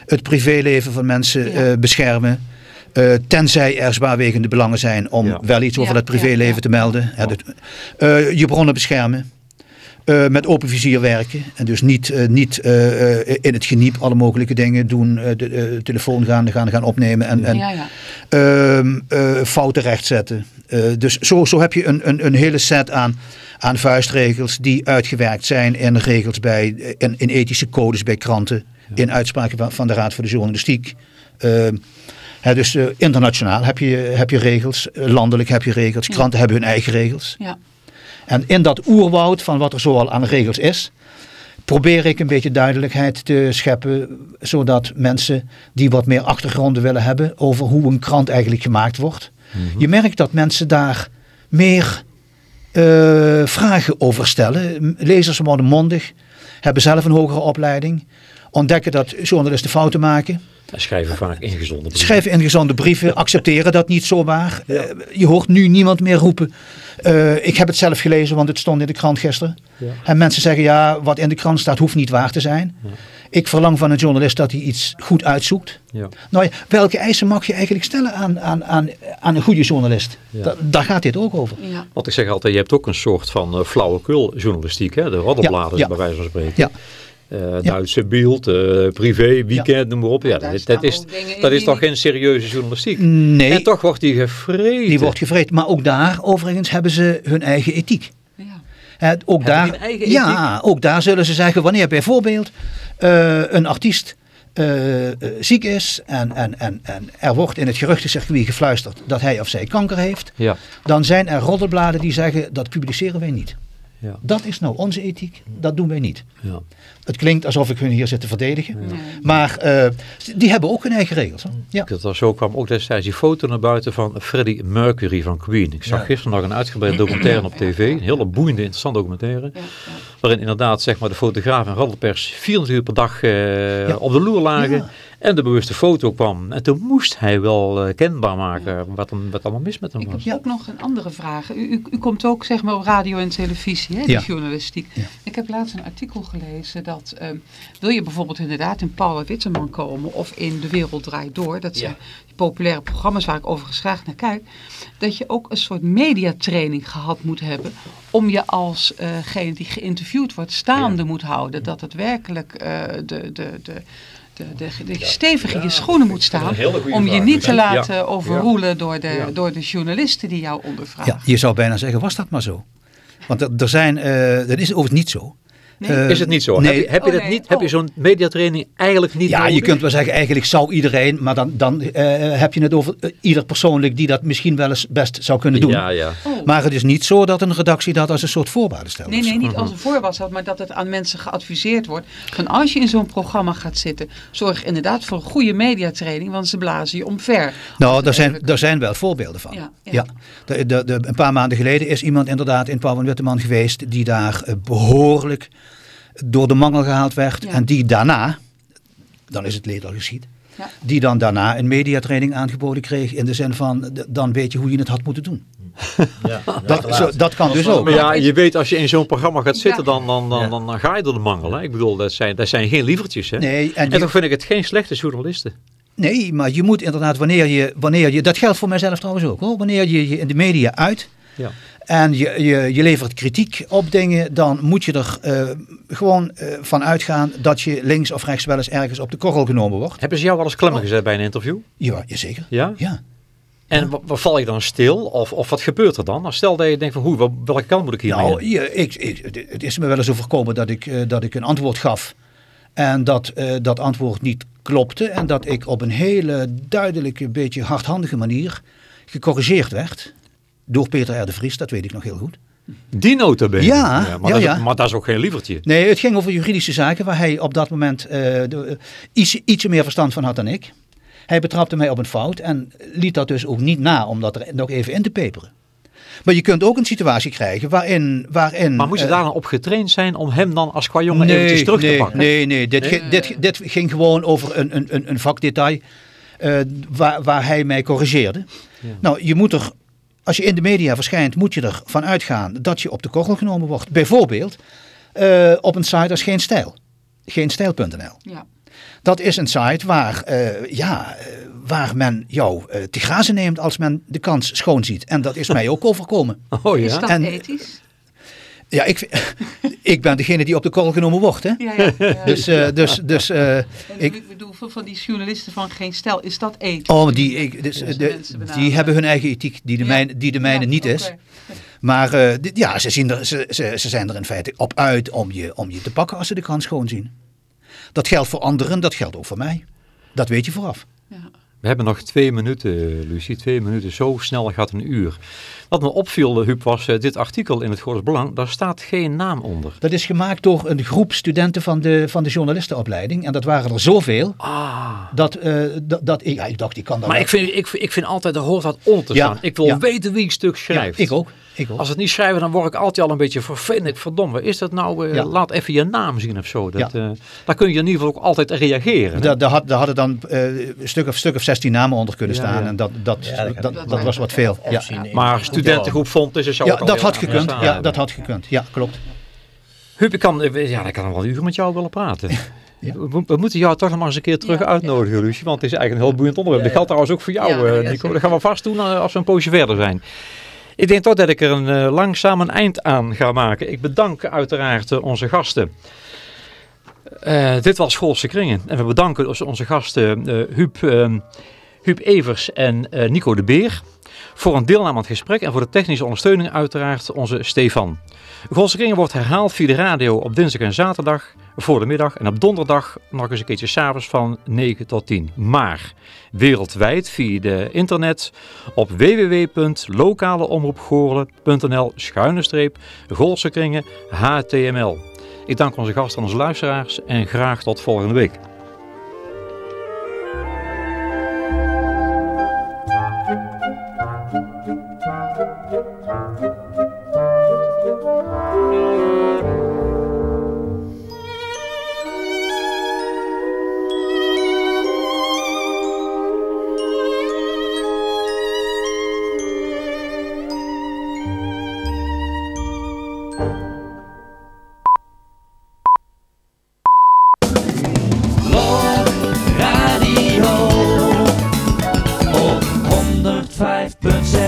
het privéleven van mensen Ja. eh, beschermen. Eh, tenzij er zwaarwegende belangen zijn om Ja. wel iets over Ja, dat privéleven ja, ja. te melden. Eh, je bronnen beschermen. eh, met open vizier werken. En dus niet, niet eh, eh, in het geniep alle mogelijke dingen doen. eh, de eh, telefoon gaan, gaan, gaan opnemen. En, en Ja, ja. ehm, eh, fouten rechtzetten. Eh, dus zo, zo heb je een, een, een hele set aan, aan vuistregels die uitgewerkt zijn in regels bij, in, in ethische codes bij kranten, in uitspraken van, van de Raad voor de Journalistiek. Hè, dus eh, internationaal heb je, heb je regels, eh, landelijk heb je regels, kranten hebben hun eigen regels. ja. En in dat oerwoud van wat er zoal aan regels is, probeer ik een beetje duidelijkheid te scheppen, zodat mensen die wat meer achtergronden willen hebben over hoe een krant eigenlijk gemaakt wordt. Je merkt dat mensen daar meer eh, vragen over stellen. Lezers worden mondig, hebben zelf een hogere opleiding, ontdekken dat journalisten fouten maken. Schrijven vaak ingezonde brieven. Schrijven ingezonde brieven, accepteren dat niet zomaar. Eh, je hoort nu niemand meer roepen. eh, ik heb het zelf gelezen, want het stond in de krant gisteren. Ja. En mensen zeggen, ja, wat in de krant staat hoeft niet waar te zijn. Ik verlang van een journalist dat hij iets goed uitzoekt. Ja. Nou ja, welke eisen mag je eigenlijk stellen aan, aan, aan, aan een goede journalist? Ja. Da- daar gaat dit ook over. Ja. Want ik zeg altijd, je hebt ook een soort van uh, flauwekuljournalistiek, hè? de roddelbladen Ja, ja. bij wijze van spreken. Ja. Eh, Duitse beeld, eh, privé, weekend, noem maar op. Ja, dat, is- dat is, dat toch geen serieuze journalistiek? Nee, En toch wordt die gevreten. die wordt gevreten. Maar ook daar, overigens, hebben ze hun eigen ethiek. Ja. Hè, ook, daar, ja, ook daar zullen ze zeggen, wanneer bijvoorbeeld eh, een artiest eh, eh, ziek is en, en, en, en er wordt in het geruchtencircuit gefluisterd dat hij of zij kanker heeft, Ja, dan zijn er roddelbladen die zeggen dat publiceren wij niet. ja, Dat is nou onze ethiek, dat doen wij niet. ja. Het klinkt alsof ik hun hier zit te verdedigen, maar eh, die hebben ook hun eigen regels. hè. Ja. Dat Zo kwam ook destijds die foto naar buiten van Freddie Mercury van Queen. Ik zag Ja. gisteren nog een uitgebreide documentaire op tv. Een hele boeiende, interessante documentaire. Waarin inderdaad zeg maar, de fotograaf en roddelpers 24 uur per dag eh, Ja. op de loer lagen. En de bewuste foto kwam. En toen moest hij wel eh, kenbaar maken wat, hem, wat allemaal mis met hem Ik was. heb ook nog een andere vraag. U, u, u komt ook zeg maar op radio en televisie, hè, Ja. de journalistiek. Ja. Ik heb laatst een artikel gelezen dat ehm, wil je bijvoorbeeld inderdaad in Paul Witteman komen of in De Wereld Draait Door, dat zijn Ja. die populaire programma's waar ik overigens graag naar kijk, dat je ook een soort mediatraining gehad moet hebben om je als degene die geïnterviewd wordt staande moet houden. Dat het werkelijk eh, de, de, de, de, de, de stevig in je schoenen moet staan om je niet te laten Ja. overroelen door de, Ja. door de journalisten die jou ondervragen. Ja, je zou bijna zeggen, was dat maar zo? Want er, er zijn, eh, dat is overigens niet zo. Nee? Eh, Is het niet zo? nee. Heb je, heb je, Oh, dat nee. niet, heb je Oh. zo'n mediatraining eigenlijk niet Ja, je kunt wel zeggen, eigenlijk zou iedereen, maar dan, dan eh, heb je het over eh, ieder persoonlijk die dat misschien wel eens best zou kunnen doen. Ja, ja. Oh. Maar het is niet zo dat een redactie dat als een soort voorwaarde stelt. Nee, nee, niet als een voorbeeld staat, maar dat het aan mensen geadviseerd wordt. Van als je in zo'n programma gaat zitten, zorg inderdaad voor een goede mediatraining, want ze blazen je omver. Nou, daar zijn, daar zijn wel voorbeelden van. Ja, ja. Ja. De, de, de- een paar maanden geleden is iemand inderdaad in Pauw en Witteman geweest die daar eh, behoorlijk door de mangel gehaald werd. Ja. En die daarna, dan is het leed al geschied, Ja. die dan daarna een mediatraining aangeboden kreeg in de zin van, dan weet je hoe je het had moeten doen. Ja, Dat, zo, dat kan dus ook. Maar ja, je weet als je in zo'n programma gaat zitten, dan, dan, dan, dan, dan ga je door de mangel. Hè? Ik bedoel, dat zijn, dat zijn geen lievertjes. Hè? Nee, en toch vind ik het geen slechte journalisten. Nee, maar je moet inderdaad, wanneer je, wanneer je, dat geldt voor mijzelf trouwens ook hoor, wanneer je je in de media uit Ja. En je, je, je levert kritiek op dingen, dan moet je er eh, gewoon eh, van uitgaan dat je links of rechts wel eens ergens op de korrel genomen wordt. Hebben ze jou wel eens klemmen gezet bij een interview? Ja, jazeker. Ja? Ja. En wa- val je dan stil? Of, of wat gebeurt er dan? Nou, stel dat je denkt van, hoe, wel- welke kant moet ik hier Nou, je, ik, ik, het is me wel eens overkomen dat ik, eh, dat ik een antwoord gaf en dat dat antwoord niet klopte en dat ik op een hele duidelijke, beetje hardhandige manier gecorrigeerd werd door Peter R. de Vries, dat weet ik nog heel goed. Die nota bene. Ja, maar, ja, dat is, ja. maar dat is ook geen lievertje. Nee, het ging over juridische zaken waar hij op dat moment eh, de, eh, iets, ietsje meer verstand van had dan ik. Hij betrapte mij op een fout en liet dat dus ook niet na om dat er nog even in te peperen. Maar je kunt ook een situatie krijgen waarin... waarin Maar moet je eh, daar dan op getraind zijn om hem dan als qua jongen eventjes terug nee, te pakken? Nee, nee, dit, Nee? Ging, dit, dit ging gewoon over een, een, een, een vakdetail eh, waar, waar hij mij corrigeerde. Nou, je moet er, als je in de media verschijnt, moet je ervan uitgaan dat je op de korrel genomen wordt. Bijvoorbeeld eh, op een site als Geen Stijl. Geenstijl.nl. Ja. Dat is een site waar, eh, ja, eh, waar men jou eh, te grazen neemt als men de kans schoon ziet. En dat is mij ook overkomen. Oh Is ja? dat En- ethisch? Ja, ik, ik ben degene die op de korrel genomen wordt. Hè? Ja, ja. ja. Dus, eh, dus, dus eh, En ik, ik bedoel, veel van die journalisten van geen stijl, is dat ethisch? oh, die, ik, dus, de- die hebben hun eigen ethiek, die de, die de mijne Ja, niet is. Maar eh, ja, ze, zien er, ze, ze, ze zijn er in feite op uit om je, om je te pakken als ze de kans schoon zien. Dat geldt voor anderen, dat geldt ook voor mij. Dat weet je vooraf. Ja. We hebben nog twee minuten, Lucie. Twee minuten. Zo snel gaat een uur. Wat me opviel, Huub, was uh, dit artikel in het Goorles Belang. Daar staat geen naam onder. Dat is gemaakt door een groep studenten van de, van de journalistenopleiding. En dat waren er zoveel. Ah. Dat, uh, dat, dat ja, ik dacht, die kan dat Maar ik vind, ik, ik vind altijd, er hoort wat onder te staan. Ja, ik wil ja. weten wie een stuk schrijft. Ja, ik ook. Ik ook. Als het niet schrijven, dan word ik altijd al een beetje vervelend. Verdomme, is dat nou, uh, Ja. laat even je naam zien of zo. Dat, Ja. uh, daar kun je in ieder geval ook altijd reageren. Daar, had, daar hadden dan uh, een stuk of, stuk of 16 namen onder kunnen Ja, staan. ja. En dat, dat, Ja, dat dat, was wat veel. Ja, maar studentengroep vond dus zou ja dat had gekund. staan Ja, dat had gekund. Ja, klopt. Huub, ik kan, eh, ja, ik kan nog wel een uur met jou willen praten. We, we moeten jou toch nog maar eens een keer terug Ja. uitnodigen, Lucie. Want het is eigenlijk een heel boeiend onderwerp. Dat geldt trouwens ook voor jou, Ja, eh, ja, Nico. Dat gaan we vast doen eh, als we een poosje verder zijn. Ik denk toch dat ik er een eh, langzaam een eind aan ga maken. Ik bedank uiteraard onze gasten. Eh, dit was Schoolse Kringen. En we bedanken dus onze gasten eh Huub, Huub Evers en eh, Nico de Beer. Voor een deelname aan het gesprek en voor de technische ondersteuning uiteraard onze Stefan. Golse wordt herhaald via de radio op dinsdag en zaterdag voor de middag. En op donderdag nog eens een keertje s'avonds van 9 tot 10. Maar wereldwijd via de internet op www.lokaleomroepgoorlen.nl schuine streep Golse HTML. Ik dank onze gasten en onze luisteraars en graag tot volgende week.